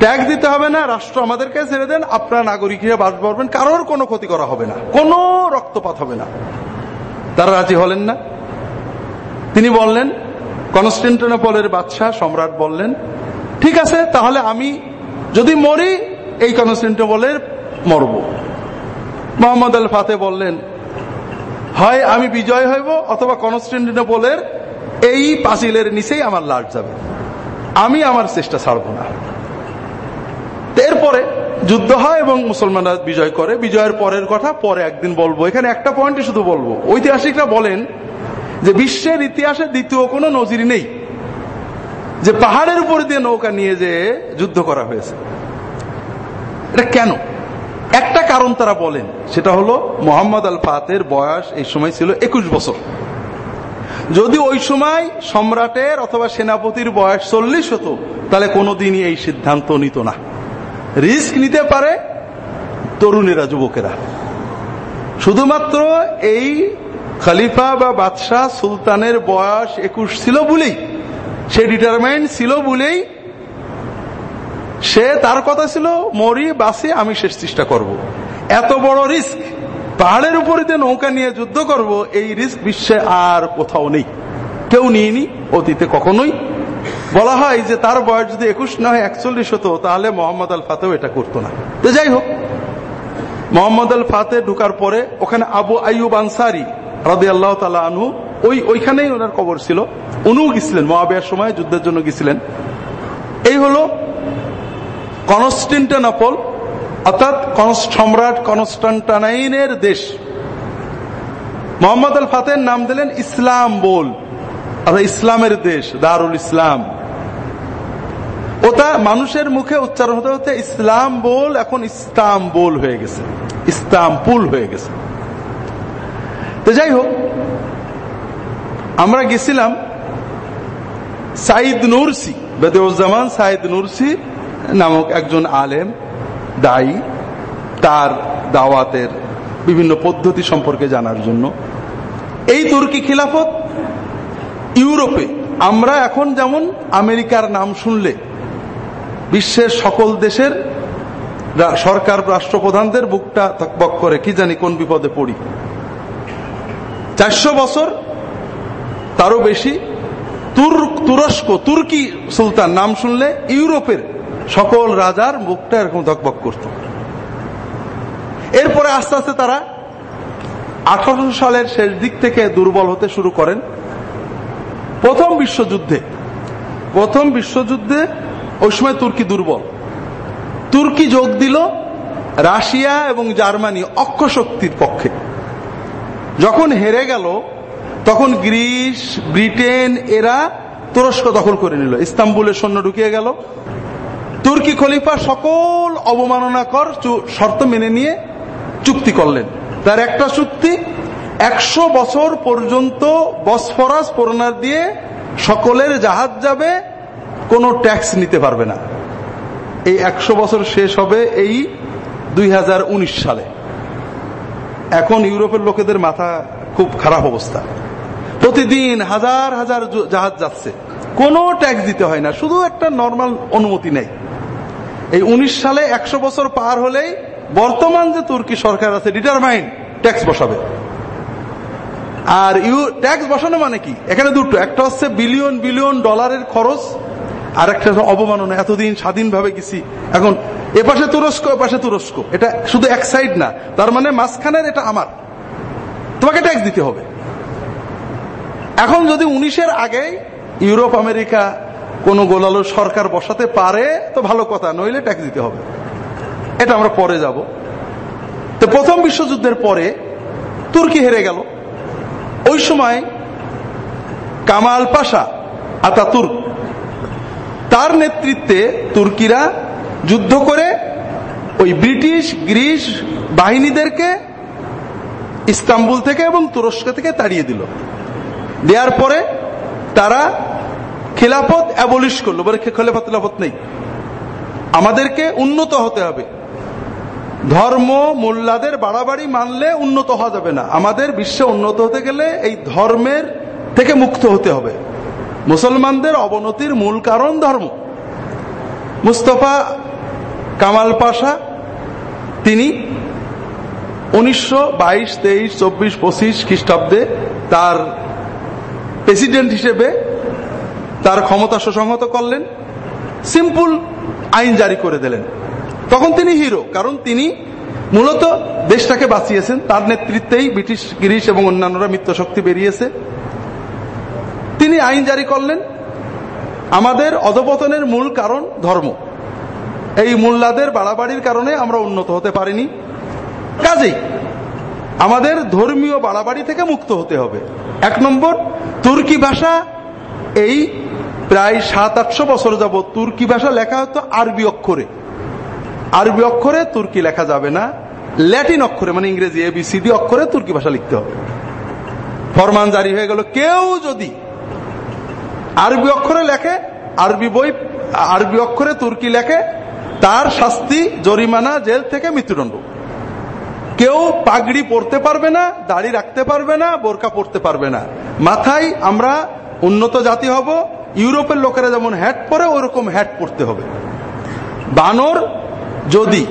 ট্যাক্স দিতে হবে না, রাষ্ট্র আমাদেরকে ছেড়ে দেন, আপনারা নাগরিক বাস করবেন, কারোর কোনো ক্ষতি করা হবে না, কোনো রক্তপাত হবে না। তারা রাজি হলেন না। তিনি বললেন, কনস্টেন্টিনোপলের বাদশাহ সম্রাট বললেন, ঠিক আছে, তাহলে আমি যদি মরি, এই কনস্টেন্টিনোপলের মরব। মোহাম্মদ আল ফাতে বললেন, হয় আমি বিজয় হইব, অথবা কনস্টেন্টিনোপলের এই পাঁচিলের নিচেই আমার লাশ যাবে। আমি আমার চেষ্টা ছাড়ব না। এরপরে যুদ্ধ হয় এবং মুসলমানরা বিজয় করে। বিজয়ের পরের কথা, পরে একদিন বলব। এখানে একটা পয়েন্টে শুধু বলব। ঐতিহাসিকরা বলেন যে বিশ্বের ইতিহাসে দ্বিতীয় কোনো নজির নেই। যে পাহাড়ের উপর দিয়ে নৌকা নিয়ে যে যুদ্ধ করা হয়েছে। এটা কেন? একটা কারণ তারা বলেন। সেটা হলো মোহাম্মদ আল ফাতের বয়স এই সময় ছিল একুশ বছর। যদি ওই সময় সম্রাটের অথবা সেনাপতির বয়স চল্লিশ হতো, তাহলে কোনোদিনই এই সিদ্ধান্ত নিত না রিস্ক নিতে পারে তরুণেরা, যুবকেরা শুধুমাত্র এই খালিফা বা বাদশাহ সুলতানের বয়স একুশ ছিল বলেই, সে ডিটারমাইন্ড ছিল বলেই, সে তার কথা ছিল, মরি বাসি আমি শেষ চেষ্টা করব। এত বড় রিস্ক পাহাড়ের উপরে যে নৌকা নিয়ে যুদ্ধ করব, এই রিস্ক বিশ্বে আর কোথাও নেই। কেউ নিয়নি, অতীতে কখনোই। বলা হয় যে তার বয়স যদি একুশ না হয়, একচল্লিশ হতো, তাহলে মোহাম্মদ আল ফাতেও এটা করতো না। তো যাই হোক, মোহাম্মদ আল ফাতে ঢুকার পরে ওখানে আবু আইব আনসারি রাদে আল্লাহ তালা ওই ওইখানেই ওনার কবর ছিল। উনিও গেছিলেন, মহাবিয়ার সময় যুদ্ধের জন্য গেছিলেন। এই হলো কনস্টেন্টানপল অর্থাৎ সম্রাট, কনস্টান্টানাইনের দেশ। মোহাম্মদ আল ফাতের নাম দিলেন ইসলাম বোল, অর্থাৎ ইসলামের দেশ, দারুল ইসলাম। ওটা মানুষের মুখে উচ্চারণ হতে হতে ইসলাম বল, এখন ইসলাম বোল হয়ে গেছে। ইস্তামপুল হয়ে গেছে। তো যাই হোক, আমরা গেছিলাম সাইদ নুরসি, বেদেউজ্জামান সাইদ নুরসি নামক একজন আলেম। দায়ী তার দাওয়াতের বিভিন্ন পদ্ধতি সম্পর্কে জানার জন্য। এই তুর্কি খিলাফত ইউরোপে আমরা এখন যেমন আমেরিকার নাম শুনলে বিশ্বের সকল দেশের সরকার রাষ্ট্রপ্রধানদের বুকটা তকবক করে, কি জানি কোন বিপদে পড়ি। চারশো বছর তারও বেশি তুরস্ক, তুর্কি সুলতান নাম শুনলে ইউরোপের সকল রাজার মুখটা এরকম ধকবক করত। এরপরে আস্তে আস্তে তারা আঠারোশো সালের শেষ দিক থেকে দুর্বল হতে শুরু করেন। প্রথম বিশ্বযুদ্ধে প্রথম বিশ্বযুদ্ধে ওই সময় তুর্কি দুর্বল। তুর্কি যোগ দিল রাশিয়া এবং জার্মানি অক্ষ শক্তির পক্ষে। যখন হেরে গেল, তখন গ্রিস, ব্রিটেন, এরা তুরস্ক দখল করে নিল। ইস্তাম্বুলের সৈন্য ঢুকিয়ে গেল। তুর্কি খলিফা সকল অবমাননাকর শর্ত মেনে নিয়ে চুক্তি করলেন। তার একটা চুক্তি, একশো বছর পর্যন্ত বসফরাস পরনার দিয়ে সকলের জাহাজ যাবে, কোনো ট্যাক্স নিতে পারবে না। এই একশো বছর শেষ হবে এই দুই হাজার উনিশ সালে। এখন ইউরোপের লোকেদের মাথা খুব খারাপ অবস্থা। প্রতিদিন হাজার হাজার জাহাজ যাচ্ছে। কোনো ট্যাক্স দিতে হয় না। শুধু একটা নর্মাল অনুমতি নেই এই উনিশ সালে একশো বছর পার হলেই বর্তমান যে তুর্কি সরকার আছে ডিটারমাইন্ড ট্যাক্স বসাবে। আর ইউ ট্যাক্স বসানো মানে কি? এখানে দুটো। একটা হচ্ছে বিলিয়ন বিলিয়ন ডলারের খরচ, আর একটা অবমাননা। এতদিন স্বাধীনভাবে গেছি। এখন এপাশে তুরস্ক এপাশে তুরস্ক। এটা শুধু এক সাইড না। তার মানে মাঝখানের এটা আমার। তোমাকে ট্যাক্স দিতে হবে। এখন যদি উনিশের আগে ইউরোপ, আমেরিকা কোন গোলালো সরকার বসাতে পারে, তো ভালো কথা, নইলে ট্যাক্স দিতে হবে। এটা আমরা পরে যাব। তো প্রথম বিশ্বযুদ্ধের পরে তুর্কি হেরে গেল। ওই সময় কামাল পাশা আতা তুর্ক তার নেতৃত্বে তুর্কিরা যুদ্ধ করে ওই ব্রিটিশ, গ্রিস বাহিনীদেরকে ইস্তাম্বুল থেকে এবং তুরস্ক থেকে তাড়িয়ে দিল। দেওয়ার পরে তারা খেলাফত অ্যাবলিশ করল। বলে খেলাফত খেলাফত নেই। আমাদেরকে উন্নত হতে হবে। ধর্ম মোল্লাদের বাড়াবাড়ি মানলে উন্নত হওয়া যাবে না। আমাদের বিশ্বে উন্নত হতে গেলে এই ধর্মের থেকে মুক্ত হতে হবে। মুসলমানদের অবনতির মূল কারণ ধর্ম। মুস্তফা কামাল পাশা, তিনি উনিশশো বাইশ, তেইশ, চব্বিশ, পঁচিশ খ্রিস্টাব্দে তার প্রেসিডেন্ট হিসেবে তার ক্ষমতা সুসংহত করলেন, সিম্পল আইন জারি করে দিলেন। তখন তিনি হিরো, কারণ তিনি মূলত দেশটাকে বাঁচিয়েছেন, তার নেতৃত্বেই ব্রিটিশ গিরিশ এবং অন্যান্যরা মিত্র শক্তি বেরিয়েছে। তিনি আইন জারি করলেন, আমাদের অধপতনের মূল কারণ ধর্ম। এই মোল্লাদের বাড়াবাড়ির কারণে আমরা উন্নত হতে পারিনি। কাজেই আমাদের ধর্মীয় বাড়াবাড়ি থেকে মুক্ত হতে হবে। এক নম্বর, তুর্কি ভাষা এই প্রায় সাত, আটশো বছর যাব তুর্কি ভাষা লেখা হতো আরবি অক্ষরে। আরবি অক্ষরে তুর্কি লেখা যাবে না, ল্যাটিন অক্ষরে মানে ইংরেজি এবিসিডি অক্ষরে তুর্কি ভাষা লিখতে হবে। ফরমান জারি হয়ে গেল, কেউ যদি আরবি অক্ষরে লেখে, আরবি বই, আরবি অক্ষরে তুর্কি লেখে, তার শাস্তি জরিমানা জেল থেকে মৃত্যুদণ্ড। কেউ পাগড়ি পরতে পারবে না, দাড়ি রাখতে পারবে না, বোরকা পরতে পারবে না। মাথায় আমরা উন্নত জাতি হব ইউরোপের লোকেরা যেমন হ্যাট পরে, ওরকম হ্যাট পরতে হবে। বানর যদি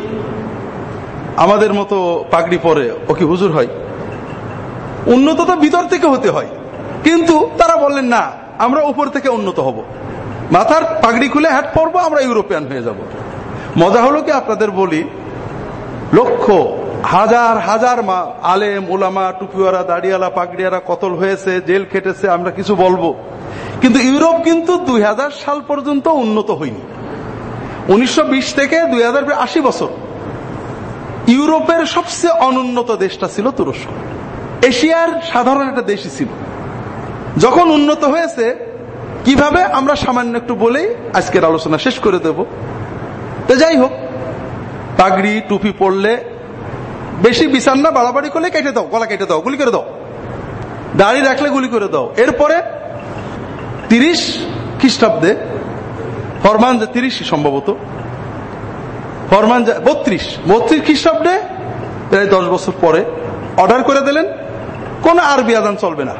আমাদের মতো পাগড়ি পরে, ও কি হুজুর হয়? উন্নত তো ভিতর থেকে হতে হয়। কিন্তু তারা বললেন, না, আমরা উপর থেকে উন্নত হব। মাথার পাগড়ি খুলে হ্যাট পরবো, আমরা ইউরোপিয়ান হয়ে যাব। মজা হলো কি আপনাদের বলি, লক্ষ, হাজার হাজার মা, আলেম, ওলামা, টুপিওয়ালা, দাড়িওয়ালা পাগড়িয়ারা কতল হয়েছে, জেল খেটেছে, আমরা কিছু বলব। কিন্তু ইউরোপ কিন্তু দুই হাজার সাল পর্যন্ত উন্নত হয়নি। উনিশশো বিশ থেকে দুই আশি বছর ইউরোপের সবচেয়ে অনুন্নত দেশটা ছিল তুরস্ক। এশিয়ার সাধারণ একটা দেশই ছিল। যখন উন্নত হয়েছে, কীভাবে আমরা সামান্য একটু বলেই আজকের আলোচনা শেষ করে দেব। তো যাই হোক, পাগড়ি, টুপি পড়লে বেশি বিচার না, বাড়াবাড়ি করলে কেটে দাও, গলা কেটে দাও, গুলি করে দাও। দাড়ি রাখলে গুলি করে দাও। এরপরে তিরিশ খ্রিস্টাব্দে ফরমান যে তিরিশ সম্ভবত। ফরমান বত্রিশ। বত্রিশ খ্রিস্টাব্দে, প্রায় দশ বছর পরে অর্ডার করে দিলেন, কোন আরবি আদান চলবে না।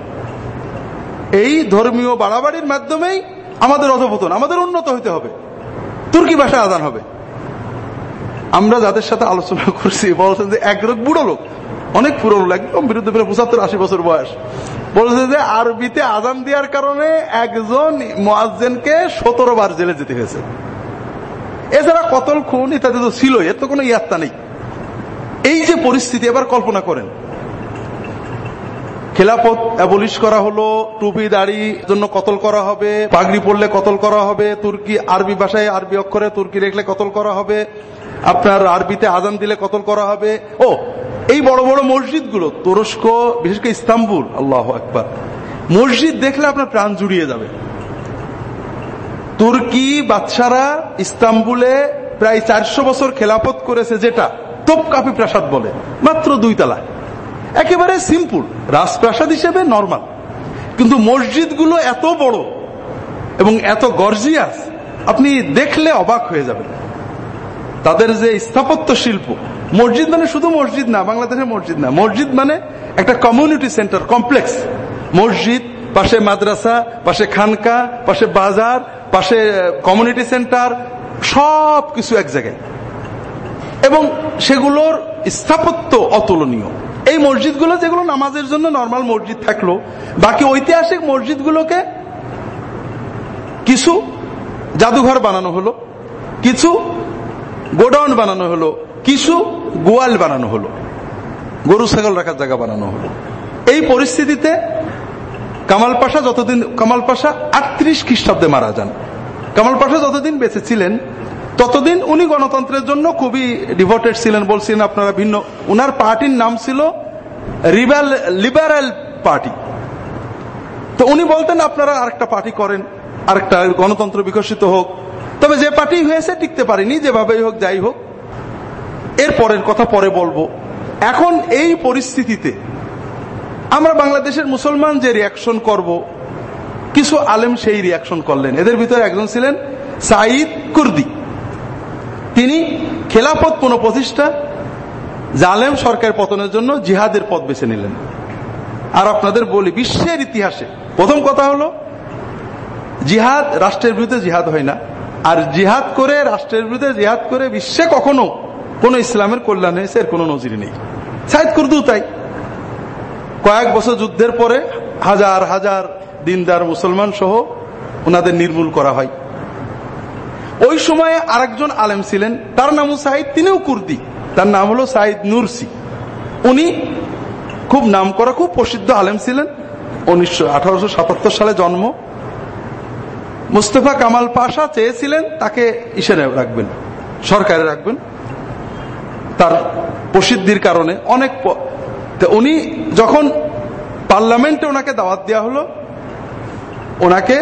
এই ধর্মীয় বাড়াবাড়ির মাধ্যমেই আমাদের অধপতন, আমাদের উন্নত হইতে হবে। তুর্কি ভাষায় আদান হবে। আমরা যাদের সাথে আলোচনা করছি, বলছেন যে এক বুড়ো লোক, অনেক পুরনো লোক, একদম বিরুদ্ধে পঁচাত্তর আশি বছর বয়স। বলছে যে আরবিতে আজান দেওয়ার কারণে একজন মোয়াজ্জেনকে সতেরো বার জেলে যেতে হয়েছে। এছাড়া কতল খুন ইত্যাদি তো ছিল এর তো কোনো ইয়াত্তা নেই। এই যে পরিস্থিতি, এবার কল্পনা করেন। খেলাপথ অ্যাবলিশ করা হলো, টুপি, দাড়ি জন্য কতল করা হবে, পাগড়ি পড়লে কতল করা হবে, তুর্কি, আরবি ভাষায় আরবি অক্ষরে তুর্কি রেখলে কতল করা হবে, আপনার আরবিতে আজান দিলে কতল করা হবে। ও এই বড় বড় মসজিদগুলো, তুরস্ক, বিশেষ করে ইস্তাম্বুল, আল্লাহ একবার মসজিদ দেখলে আপনার প্রাণ জুড়িয়ে যাবে। তুর্কি বাচ্চারা ইস্তাম্বুলে প্রায় চারশো বছর খেলাপত করেছে যেটা তোপকাপি প্রাসাদ বলে, মাত্র দুই তালা। একেবারে সিম্পল, রাজপ্রাসাদ হিসেবে নর্মাল। কিন্তু মসজিদগুলো এত বড় এবং এত গর্জিয়াস, আপনি দেখলে অবাক হয়ে যাবেন। তাদের যে স্থাপত্য শিল্প মসজিদ মানে শুধু মসজিদ না, বাংলাদেশের মসজিদ না। মসজিদ মানে একটা কমিউনিটি সেন্টার কমপ্লেক্স মসজিদ, পাশে মাদ্রাসা, পাশে খানকা, পাশে বাজার, পাশে কমিউনিটি সেন্টার সব কিছু এক জায়গায়। এবং সেগুলোর স্থাপত্য অতুলনীয়। এই মসজিদগুলো যেগুলো নামাজের জন্য নর্মাল মসজিদ থাকল, বাকি ঐতিহাসিক মসজিদগুলোকে কিছু জাদুঘর বানানো হলো, কিছু গোডাউন বানানো হলো, কিছু গোয়াল বানানো হলো। গরু, ছাগল রাখার জায়গা বানানো হলো। এই পরিস্থিতিতে কামাল পাশা যতদিন, কামাল পাশা আটত্রিশ খ্রিস্টাব্দে মারা যান। কামাল পাশা যতদিন বেঁচে ছিলেন, ততদিন উনি গণতন্ত্রের জন্য খুবই ডিভোটেড ছিলেন বলছিলেন আপনারা ভিন্ন। উনার পার্টির নাম ছিল রিবাল লিবারেল পার্টি তো উনি বলতেন, আপনারা আরেকটা পার্টি করেন, আরেকটা গণতন্ত্র বিকশিত হোক। তবে যে পার্টি হয়েছে, টিকতে পারেনি। যেভাবেই হোক, যাই হোক এর পরের কথা পরে বলব। এখন এই পরিস্থিতিতে আমরা বাংলাদেশের মুসলমান যে রিয়াকশন করব, কিছু আলেম সেই রিয়াকশন করলেন। এদের ভিতরে একজন ছিলেন সাইদ কুর্দি। তিনি খেলাফত পুনঃপ্রতিষ্ঠা, জালেম সরকার পতনের জন্য জিহাদের পথ বেছে নিলেন। আর আপনাদের বলি, বিশ্বের ইতিহাসে প্রথম কথা হলো, জিহাদ রাষ্ট্রের বিরুদ্ধে জিহাদ হয় না। আর জিহাদ করে, রাষ্ট্রের বিরুদ্ধে জিহাদ করে বিশ্বে কখনো কোন ইসলামের কল্যাণে এর কোনো নজির নেই। সাইদ কুর্দু তাই। কয়েক বছর যুদ্ধের পরে হাজার হাজার দিনদার মুসলমান সহ ওনাদের নির্মূল করা হয়। ওই সময়ে আরেকজন আলেম ছিলেন, তার নামও সাইদ, তিনিও কুর্দি। তার নাম হলো সাইদ নুরসি। উনি খুব নাম করা খুব প্রসিদ্ধ আলেম ছিলেন। উনিশশো সালে জন্ম। মুস্তফা কামাল পাশা চেয়েছিলেন, তাকে ইসেরে রাখবেন, সরকারে রাখবেন। তার প্রসিদ্ধির কারণে অনেক উনি যখন পার্লামেন্টে ওনাকে দাওয়াত দেওয়া হলো, ওনাকে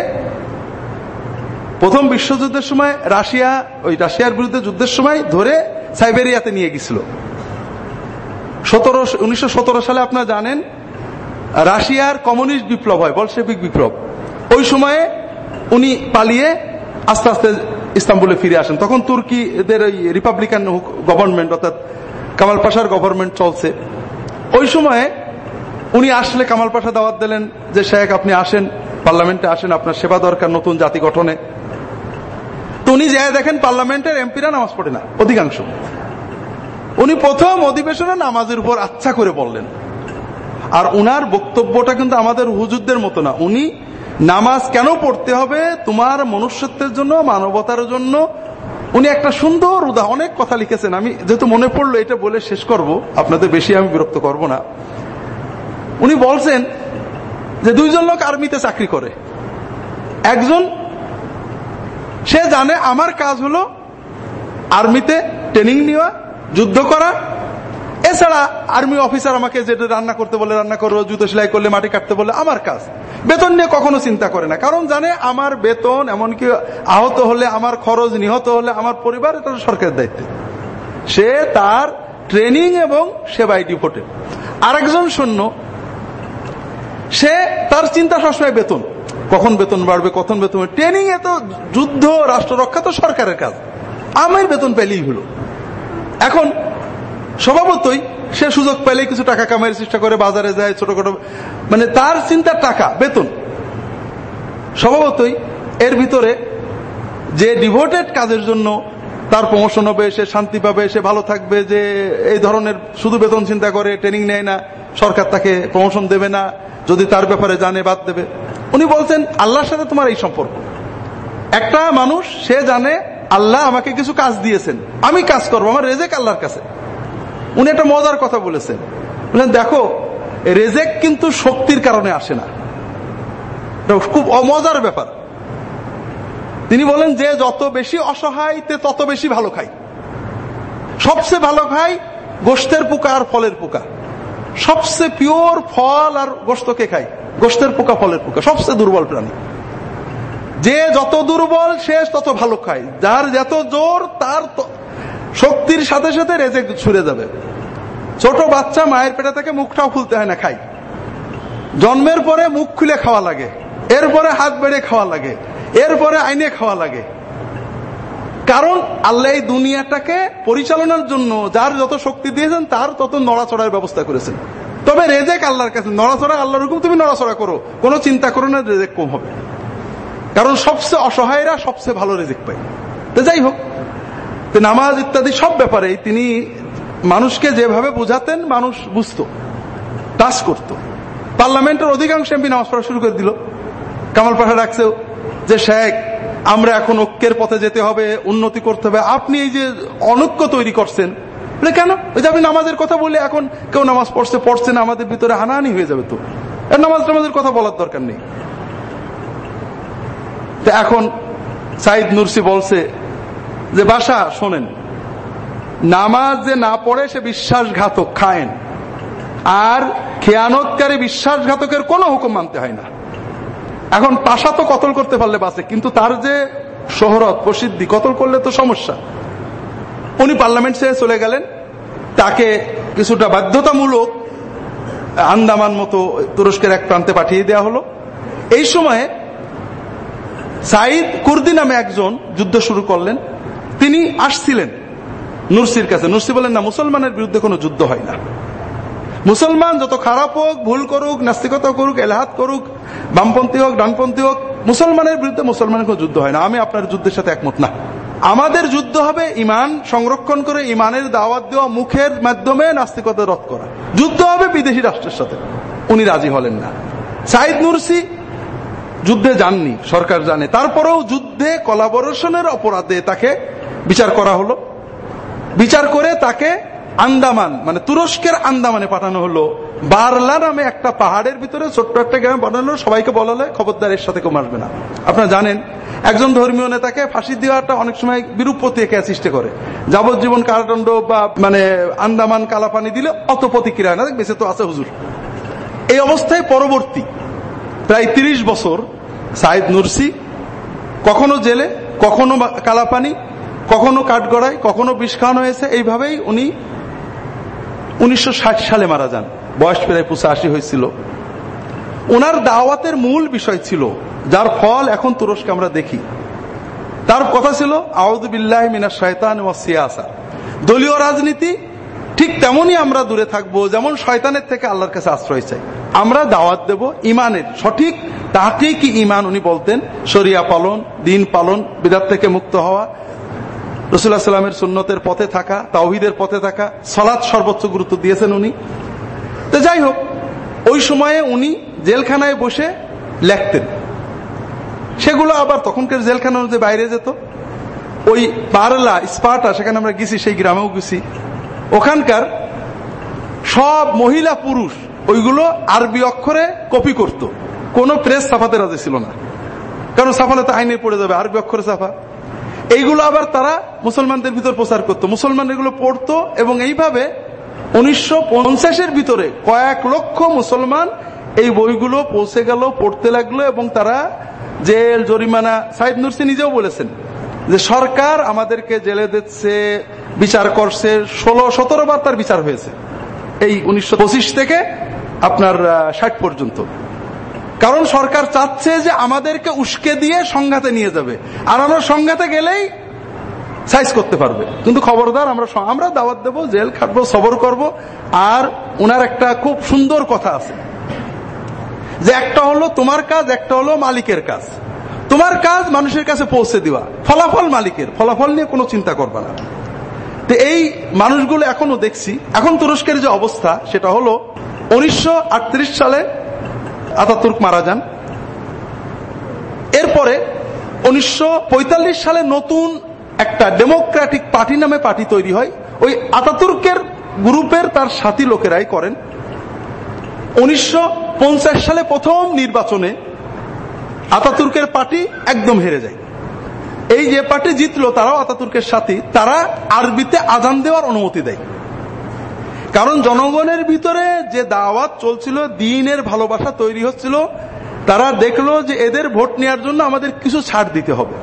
প্রথম বিশ্বযুদ্ধের সময় রাশিয়া, ওই রাশিয়ার বিরুদ্ধে যুদ্ধের সময় ধরে সাইবেরিয়াতে নিয়ে গেছিল। সতেরো উনিশশো সালে আপনারা জানেন, রাশিয়ার কমিউনিস্ট বিপ্লব হয় বলসেবিক বিপ্লব। ওই সময়ে উনি পালিয়ে আস্তে আস্তে ইস্তাম্বুলে ফিরে আসেন। তখন তুর্কিদের ওই রিপাবলিকান গভর্নমেন্ট অর্থাৎ কামাল পাশার গভর্নমেন্ট চলছে। ওই সময়ে উনি আসলে কামাল পাশা দাওয়াত দিলেন যে, শেখ, আপনি আসেন, পার্লামেন্টে আসেন, আপনার সেবা দরকার নতুন জাতি গঠনে। তো উনি যে দেখেন, পার্লামেন্টের এমপিরা নামাজ পড়ে না, অধিকাংশ। উনি প্রথম অধিবেশনে নামাজের উপর আচ্ছা করে বললেন। আর উনার বক্তব্যটা কিন্তু আমাদের হুজুরদের মতো না। উনি নামাজ কেন পড়তে হবে? তোমার মনুষ্যত্বের জন্য, মানবতার জন্য। উনি একটা সুন্দর উদাহরণ, অনেক কথা লিখেছেন। আমি যেহেতু মনে পড়ল, এটা বলে শেষ করব। আপনাদের বেশি আমি বিরক্ত করব না। উনি বলছেন যে দুইজন লোক আর্মিতে চাকরি করে। একজন, সে জানে আমার কাজ হলো আর্মিতে ট্রেনিং নেওয়া, যুদ্ধ করা এছাড়া আর্মি অফিসার আমাকে যেটা রান্না করতে বলে, রান্না করব জুতো সেলাই করলে, মাটি কাটতে বলে, আমার কাজ। বেতন নিয়ে কখনো চিন্তা করে না। কারণ জানে, আমার বেতন এমনকি আহত হলে, আমার খরচ নিহত হলে, আমার পরিবার এটা সরকারের দায়িত্ব। সে তার ট্রেনিং এবং সেবাই ডিপোর্টে আরেকজন শূন্য সে তার চিন্তা সবসময় বেতন। কখন বেতন বাড়বে, কখন বেতন ট্রেনিং এ তো যুদ্ধ, রাষ্ট্র রক্ষা তো সরকারের কাজ। আমার বেতন পেলেই হলো। এখন স্বভাবতই সে সুযোগ পেলে কিছু টাকা কামাইয়ের চেষ্টা করে, বাজারে যায়, ছোটখাটো মানে তার চিন্তার টাকা, বেতন। স্বভাবতই এর ভিতরে যে ডিভোটেড কাজের জন্য তার প্রমোশন হবে, সে শান্তি পাবে, সে ভালো থাকবে, যে এই ধরনের শুধু বেতন চিন্তা করে ট্রেনিং নেয় না, সরকার তাকে প্রমোশন দেবে না, যদি তার ব্যাপারে জানে, বাদ দেবে। উনি বলছেন, আল্লাহর সাথে তোমার এই সম্পর্ক। একটা মানুষ, সে জানে, আল্লাহ আমাকে কিছু কাজ দিয়েছেন। আমি কাজ করব, আমার রেজেক আল্লাহর কাছে। উনি একটা মজার কথা বলেছেন। বললেন, দেখো, রেজেক কিন্তু শক্তির কারণে আসে না। খুব অমজার ব্যাপার। তিনি বলেন যে, যত বেশি অসহায়, তে তত বেশি ভালো খাই। সবচেয়ে ভালো খাই গোষ্ঠের পোকা আর ফলের পোকা। সবচেয়ে পিওর ফল আর গোস্তকে খাই, গোষ্ঠের পোকা, ফলের পোকা, সবচেয়ে দুর্বল প্রাণী। যে যত দুর্বল, সে তত ভালো খায়। যার যত জোর, তার শক্তির সাথে সাথে রেজে ছুড়ে যাবে। ছোট বাচ্চা মায়ের পেটে থেকে মুখটাও খুলতে হয় না, খাই। জন্মের পরে মুখ খুলে খাওয়া লাগে, এরপরে হাত বেড়ে খাওয়া লাগে, এরপরে আইনে খাওয়া লাগে। কারণ আল্লাহ এই দুনিয়াটাকে পরিচালনার জন্য যার যত শক্তি দিয়েছেন, তার তত নড়াচড়ার ব্যবস্থা করেছেন। তবে রেজেক আল্লাহর কাছে, নড়াচড়া আল্লাহর হুকুম, তুমি নড়াচড়া করো। কোনো চিন্তা করো না, রেজেক কম হবে। কারণ সবচেয়ে অসহায়রা সবচেয়ে ভালো রেজেক পায়। তো যাই হোক নামাজ ইত্যাদি সব ব্যাপারে তিনি মানুষকে যেভাবে বুঝাতেন, মানুষ বুঝত, টাচ করত। পার্লামেন্টের অধিকাংশ এমপি নামাজ পড়া শুরু করে দিল। কামাল পাশা ডাকছেও যে, শেখ, আমরা এখন ঐক্যের পথে যেতে হবে, উন্নতি করতে হবে। আপনি এই যে অনৈক্য তৈরি করছেন, বলে কেন? ওই যে আপনি নামাজের কথা বলে এখন কেউ নামাজ পড়ছে পড়ছে না, আমাদের ভিতরে হানাহানি হয়ে যাবে তো। নামাজ নামাজের কথা বলার দরকার নেই। এখন সাইদ নুরসি বলছে যে বাসা শোনেন। নামাজ যে না পড়ে, সে বিশ্বাসঘাতক, খায়েন। আর খেয়ানতকারী বিশ্বাসঘাতকের কোনো হুকুম মানতে হয় না। এখন পাশা তো কতল করতে পারলে বাঁচে, কিন্তু তার যে শহরত, প্রসিদ্ধি, কতল করলে তো সমস্যা। উনি পার্লামেন্ট ছেড়ে চলে গেলেন। তাকে কিছুটা বাধ্যতামূলক আন্দামান মতো তুরস্কের এক প্রান্তে পাঠিয়ে দেওয়া হলো। এই সময়ে সাইদ কুর্দি নামে একজন যুদ্ধ শুরু করলেন। তিনি আসছিলেন। নুরসির কাছে। নুরসি বলেন, না, মুসলমানের বিরুদ্ধে কোনো যুদ্ধ হয় না। মুসলমান যত খারাপ হোক, ভুল করুক, নাস্তিকতা করুক, এলাহাত করুক, বামপন্থী হোক, ডানপন্থী হোক, মুসলমানের বিরুদ্ধে মুসলমানের কোনো যুদ্ধ হয় না। আমি আপনার যুদ্ধের সাথে একমত না। আমাদের যুদ্ধ হবে ইমান সংরক্ষণ করে, ইমানের দাওয়াত দেওয়া, মুখের মাধ্যমে নাস্তিকতা রদ করা। যুদ্ধ হবে বিদেশি রাষ্ট্রের সাথে। উনি রাজি হলেন না। সাইদ নুরসি যুদ্ধে যাননি, সরকার জানে। তারপরেও যুদ্ধে কলাবরেশনের অপরাধে তাকে বিচার করা হলো। বিচার করে তাকে আন্দামান মানে তুরস্কের আন্দামানে পাঠানো হলো। বারলা নামে একটা পাহাড়ের ভিতরে ছোট্ট একটা গ্রামে পাঠানো সবাইকে বলালে খবরদার এর সাথে কেউ মারবে না। আপনারা জানেন, একজন ধর্মীয় নেতাকে ফাঁসি দেওয়াটা অনেক সময় বিরূপ প্রতিক্রিয়া সৃষ্টি করে। যাবজ্জীবন কারাদণ্ড বা মানে আন্দামান কালাপানি দিলে অত প্রতিক্রিয়া না। বেঁচে তো আছে হুজুর। এই অবস্থায় পরবর্তী প্রায় ৩০ বছর সাইদ নুরসি কখনো জেলে, কখনো কালাপানি কখনো কাঠগড়ায়, কখনো বিষ খাওয়ানো হয়েছে, এইভাবেই উনি উনিশশো ষাট সালে মারা যান। বয়স প্রায় পঁচাশি হয়েছিল। ওনার দাওয়াতের মূল বিষয় ছিল, যার ফল এখন তুরস্কে আমরা দেখি। তার কথা ছিল আউদুবিল্লাহ মিনা শয়তান ও সিয়াসা। দলীয় রাজনীতি ঠিক তেমনই আমরা দূরে থাকব, যেমন শয়তানের থেকে আল্লাহর কাছে আশ্রয় চাই। আমরা দাওয়াত দেব ইমানের। সঠিক তাহাটি কি ইমান, উনি বলতেন, শরিয়া পালন, দিন পালন, বিদাত থেকে মুক্ত হওয়া। রসুল্লাহ সাল্লামের সুন্নতের পথে থাকা, তাওহিদের পথে থাকা সলাৎ সর্বোচ্চ গুরুত্ব দিয়েছেন উনি। তো যাই হোক, ওই সময়ে উনি জেলখানায় বসে লেখতেন। সেগুলো আবার তখনকার জেলখানা যে বাইরে যেত, ওই পারলা স্পাটা সেখানে আমরা গেছি, সেই গ্রামেও গেছি। ওখানকার সব মহিলা পুরুষ, ওইগুলো আরবি অক্ষরে কপি করত। কোন প্রেস ছাপাতে রাজি ছিল না। কারণ ছাপালে তো আইনে পড়ে যাবে, আরবি অক্ষরে ছাপা এইগুলো আবার তারা মুসলমানদের ভিতর প্রচার করত। মুসলমান এগুলো পড়তো এবং এইভাবে উনিশশো পঞ্চাশের ভিতরে কয়েক লক্ষ মুসলমান এই বইগুলো পৌঁছে গেল, পড়তে লাগল এবং তারা জেল, জরিমানা সাহেব নুরসি নিজেও বলেছেন যে সরকার আমাদেরকে জেলে দিচ্ছে, বিচার করছে, ষোলো, সতেরো বার তার বিচার হয়েছে। এই উনিশশো পঁচিশ থেকে আপনার ষাট পর্যন্ত। কারণ সরকার চাচ্ছে যে আমাদেরকে উস্কে দিয়ে সংঘাতে নিয়ে যাবে। আর আমরা সংঘাতে গেলেই সাইজ করতে পারবে। কিন্তু খবরদার, আমরা আমরা দাওয়াত দেব, জেল খাটবো, সবর করব। আর ওনার একটা খুব সুন্দর কথা আছে। যে একটা হলো তোমার কাজ, একটা হলো মালিকের কাজ। তোমার কাজ মানুষের কাছে পৌঁছে দেওয়া। ফলাফল মালিকের। ফলাফল নিয়ে কোনো চিন্তা করবে না। তো এই মানুষগুলো এখনও দেখছি। এখন তুরস্কের যে অবস্থা, সেটা হলো উনিশশো আটত্রিশ সালে আতাতুর্ক মারা যান। এরপরে উনিশশো পঁয়তাল্লিশ সালে নতুন একটা ডেমোক্রেটিক পার্টি নামে পার্টি তৈরি হয়। ওই আতাতুর্কের গ্রুপের তার সাথী লোকেরাই করেন। উনিশশো পঞ্চাশ সালে প্রথম নির্বাচনে আতাতুর্কের পার্টি একদম হেরে যায়। এই যে পার্টি জিতলো, তারাও আতাতুর্কের সাথী, তারা আরবিতে আজান দেওয়ার অনুমতি দেয়। কারণ জনগণের ভিতরে যে দাওয়াত চলছিল, দিনের ভালোবাসা তৈরি হচ্ছিল, তারা দেখল যে এদের ভোট নেওয়ার জন্য আমাদের কিছু ছাড় দিতে হবে।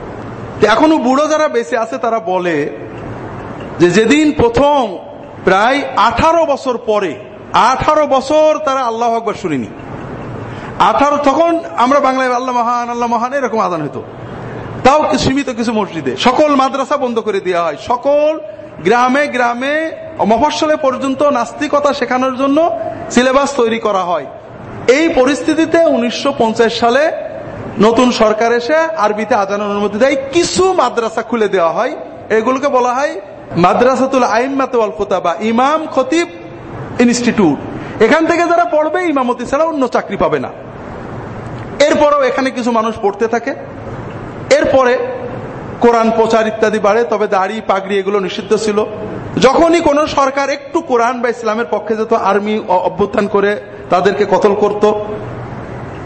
এখনও বুড়ো যারা বেঁচে আছে, তারা বলে যে যেদিন প্রথম প্রায় আঠারো বছর পরে, আঠারো বছর তারা আল্লাহ আকবর শুনিনি। আঠারো তখন আমরা বাংলায় আল্লাহ মহান আল্লাহ মহান, এরকম আদান হতো তাও সীমিত কিছু মসজিদে। সকল মাদ্রাসা বন্ধ করে দেওয়া হয়। সকল গ্রামে গ্রামে মফসলে পর্যন্ত নাস্তিকতা শেখানোর জন্য সিলেবাস তৈরি করা হয়। এই পরিস্থিতিতে উনিশশো পঞ্চাশ সালে নতুন সরকার এসে আরবিতে আজানের অনুমতি দেয়। কিছু মাদ্রাসা খুলে দেওয়া হয়। এগুলোকে বলা হয় মাদ্রাসাতুল আইমাত অল্পতা বা ইমাম খতিব ইনস্টিটিউট। এখান থেকে যারা পড়বে, ইমামতি ছাড়া অন্য চাকরি পাবে না। এরপরেও এখানে কিছু মানুষ পড়তে থাকে। এরপরে কোরআন প্রচার ইত্যাদি বাড়ে, তবে দাড়ি, পাগড়ি এগুলো নিষিদ্ধ ছিল। যখনই কোন সরকার একটু কোরআন বা ইসলামের পক্ষে যেত, আর্মি অভ্যুত্থান করে তাদেরকে কতল করত।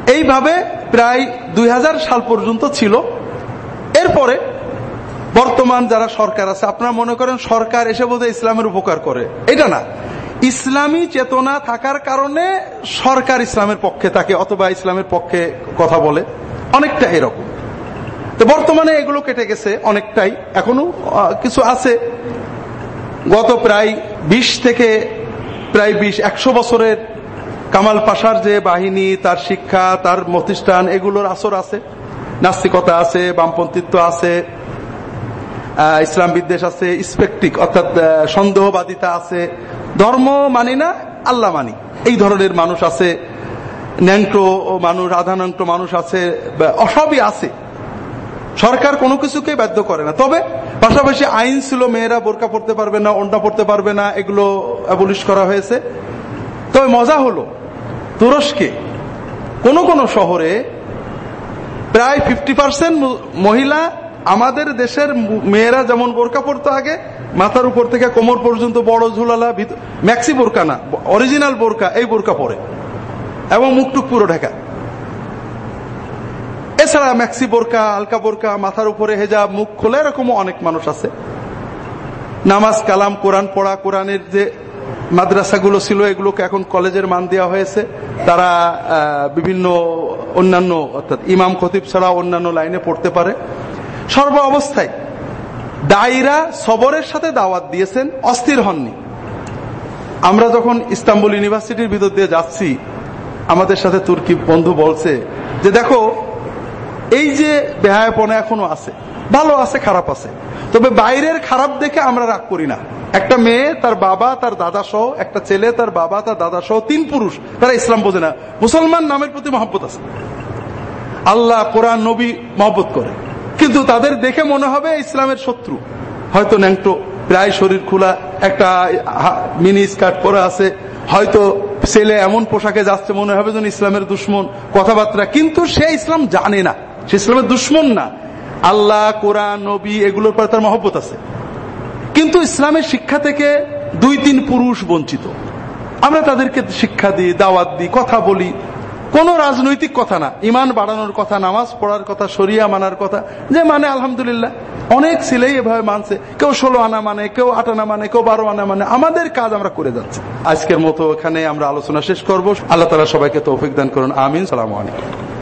এইভাবে প্রায় দুই হাজার সাল পর্যন্ত ছিল। এরপরে বর্তমান যারা সরকার আছে, আপনারা মনে করেন সরকার এসে বোধহয় ইসলামের উপকার করে। এটা না। ইসলামী চেতনা থাকার কারণে সরকার ইসলামের পক্ষে থাকে অথবা ইসলামের পক্ষে কথা বলে। অনেকটা এরকম। তো বর্তমানে এগুলো কেটে গেছে অনেকটাই। এখনও কিছু আছে। গত প্রায় ২০ থেকে প্রায় বিশ, একশো বছরের কামাল পাশার যে বাহিনী, তার শিক্ষা, তার প্রতিষ্ঠান এগুলোর আসর আছে। নাস্তিকতা আছে, বামপন্থিত্ব আছে ইসলাম বিদ্বেষ আছে স্পেকটিক অর্থাৎ সন্দেহবাদিতা আছে। ধর্ম মানি না, আল্লাহ মানি। এই ধরনের মানুষ আছে, ন্যাংটো মানুষ আধা মানুষ আছে অসবই আছে। সরকার কোনো কিছুকে বাধ্য করে না। তবে পাশাপাশি আইন ছিল, মেয়েরা বোরকা পড়তে পারবে না, অন্ডা পড়তে পারবে না, এগুলো অ্যাবলিশ করা হয়েছে। তবে মজা হলো, তুরস্কে কোন কোন শহরে প্রায় ফিফটি পার্সেন্ট মহিলা আমাদের দেশের মেয়েরা যেমন বোরকা পড়তো আগে, মাথার উপর থেকে কোমর পর্যন্ত বড় ঝুলালা ম্যাক্সি বোরকা না অরিজিনাল বোরকা, এই বোরকা পরে। এবং মুখটুক পুরো ঢাকা। এছাড়া ম্যাক্সি বোরকা আলকা বোরকা, মাথার উপরে হেজাব, মুখ খোলা এরকম অনেক মানুষ আছে। নামাজ, কালাম, কোরআন পড়া, কোরআনের যে মাদ্রাসাগুলো ছিল, এগুলোকে এখন কলেজের মান দেওয়া হয়েছে। তারা বিভিন্ন অন্যান্য, অর্থাৎ ইমাম খতিব ছাড়া অন্যান্য লাইনে পড়তে পারে। সর্ব অবস্থায়, দায়রা সবরের সাথে দাওয়াত দিয়েছেন, অস্থির হননি। আমরা যখন ইস্তাম্বুল ইউনিভার্সিটির ভিতর দিয়ে যাচ্ছি, আমাদের সাথে তুর্কি বন্ধু বলছে যে, দেখো এই যে বেহায়াপনা এখনও আছে, ভালো আছে, খারাপ আছে, তবে বাইরের খারাপ দেখে আমরা রাগ করি না। একটা মেয়ে, তার বাবা, তার দাদা সহ একটা ছেলে, তার বাবা, তার দাদা সহ তিন পুরুষ, তারা ইসলাম বোঝে না। মুসলমান নামের প্রতি মহব্বত আছে। আল্লাহ, কোরআন, নবী মহব্বত করে। কিন্তু তাদের দেখে মনে হবে ইসলামের শত্রু। হয়তো ন্যাংটো, প্রায় শরীর খোলা, একটা মিনি স্কার্ট পরে আছে। হয়তো ছেলে এমন পোশাকে যাচ্ছে, মনে হবে যেন ইসলামের দুশ্মন, কথাবার্তা। কিন্তু সে ইসলাম জানে না। সে ইসলামের দুশ্মন না। আল্লাহ, কোরআন, নবী এগুলোর পরে তার মহব্বত আছে। কিন্তু ইসলামের শিক্ষা থেকে দুই তিন পুরুষ বঞ্চিত। আমরা তাদেরকে শিক্ষা দিই, দাওয়াত দিই, কথা বলি। কোন রাজনৈতিক কথা না। ইমান বাড়ানোর কথা, নামাজ পড়ার কথা সরিয়া মানার কথা, যে মানে আলহামদুলিল্লাহ। অনেক ছেলেই এভাবে মানছে। কেউ ষোলো আনা মানে কেউ আট আনা মানে কেউ বারো আনা মানে। আমাদের কাজ আমরা করে যাচ্ছি। আজকের মতো এখানে আমরা আলোচনা শেষ করব। আল্লাহ তালা সবাইকে তৌফিক দান করুন। আমিন। সালাম আলাইকুম।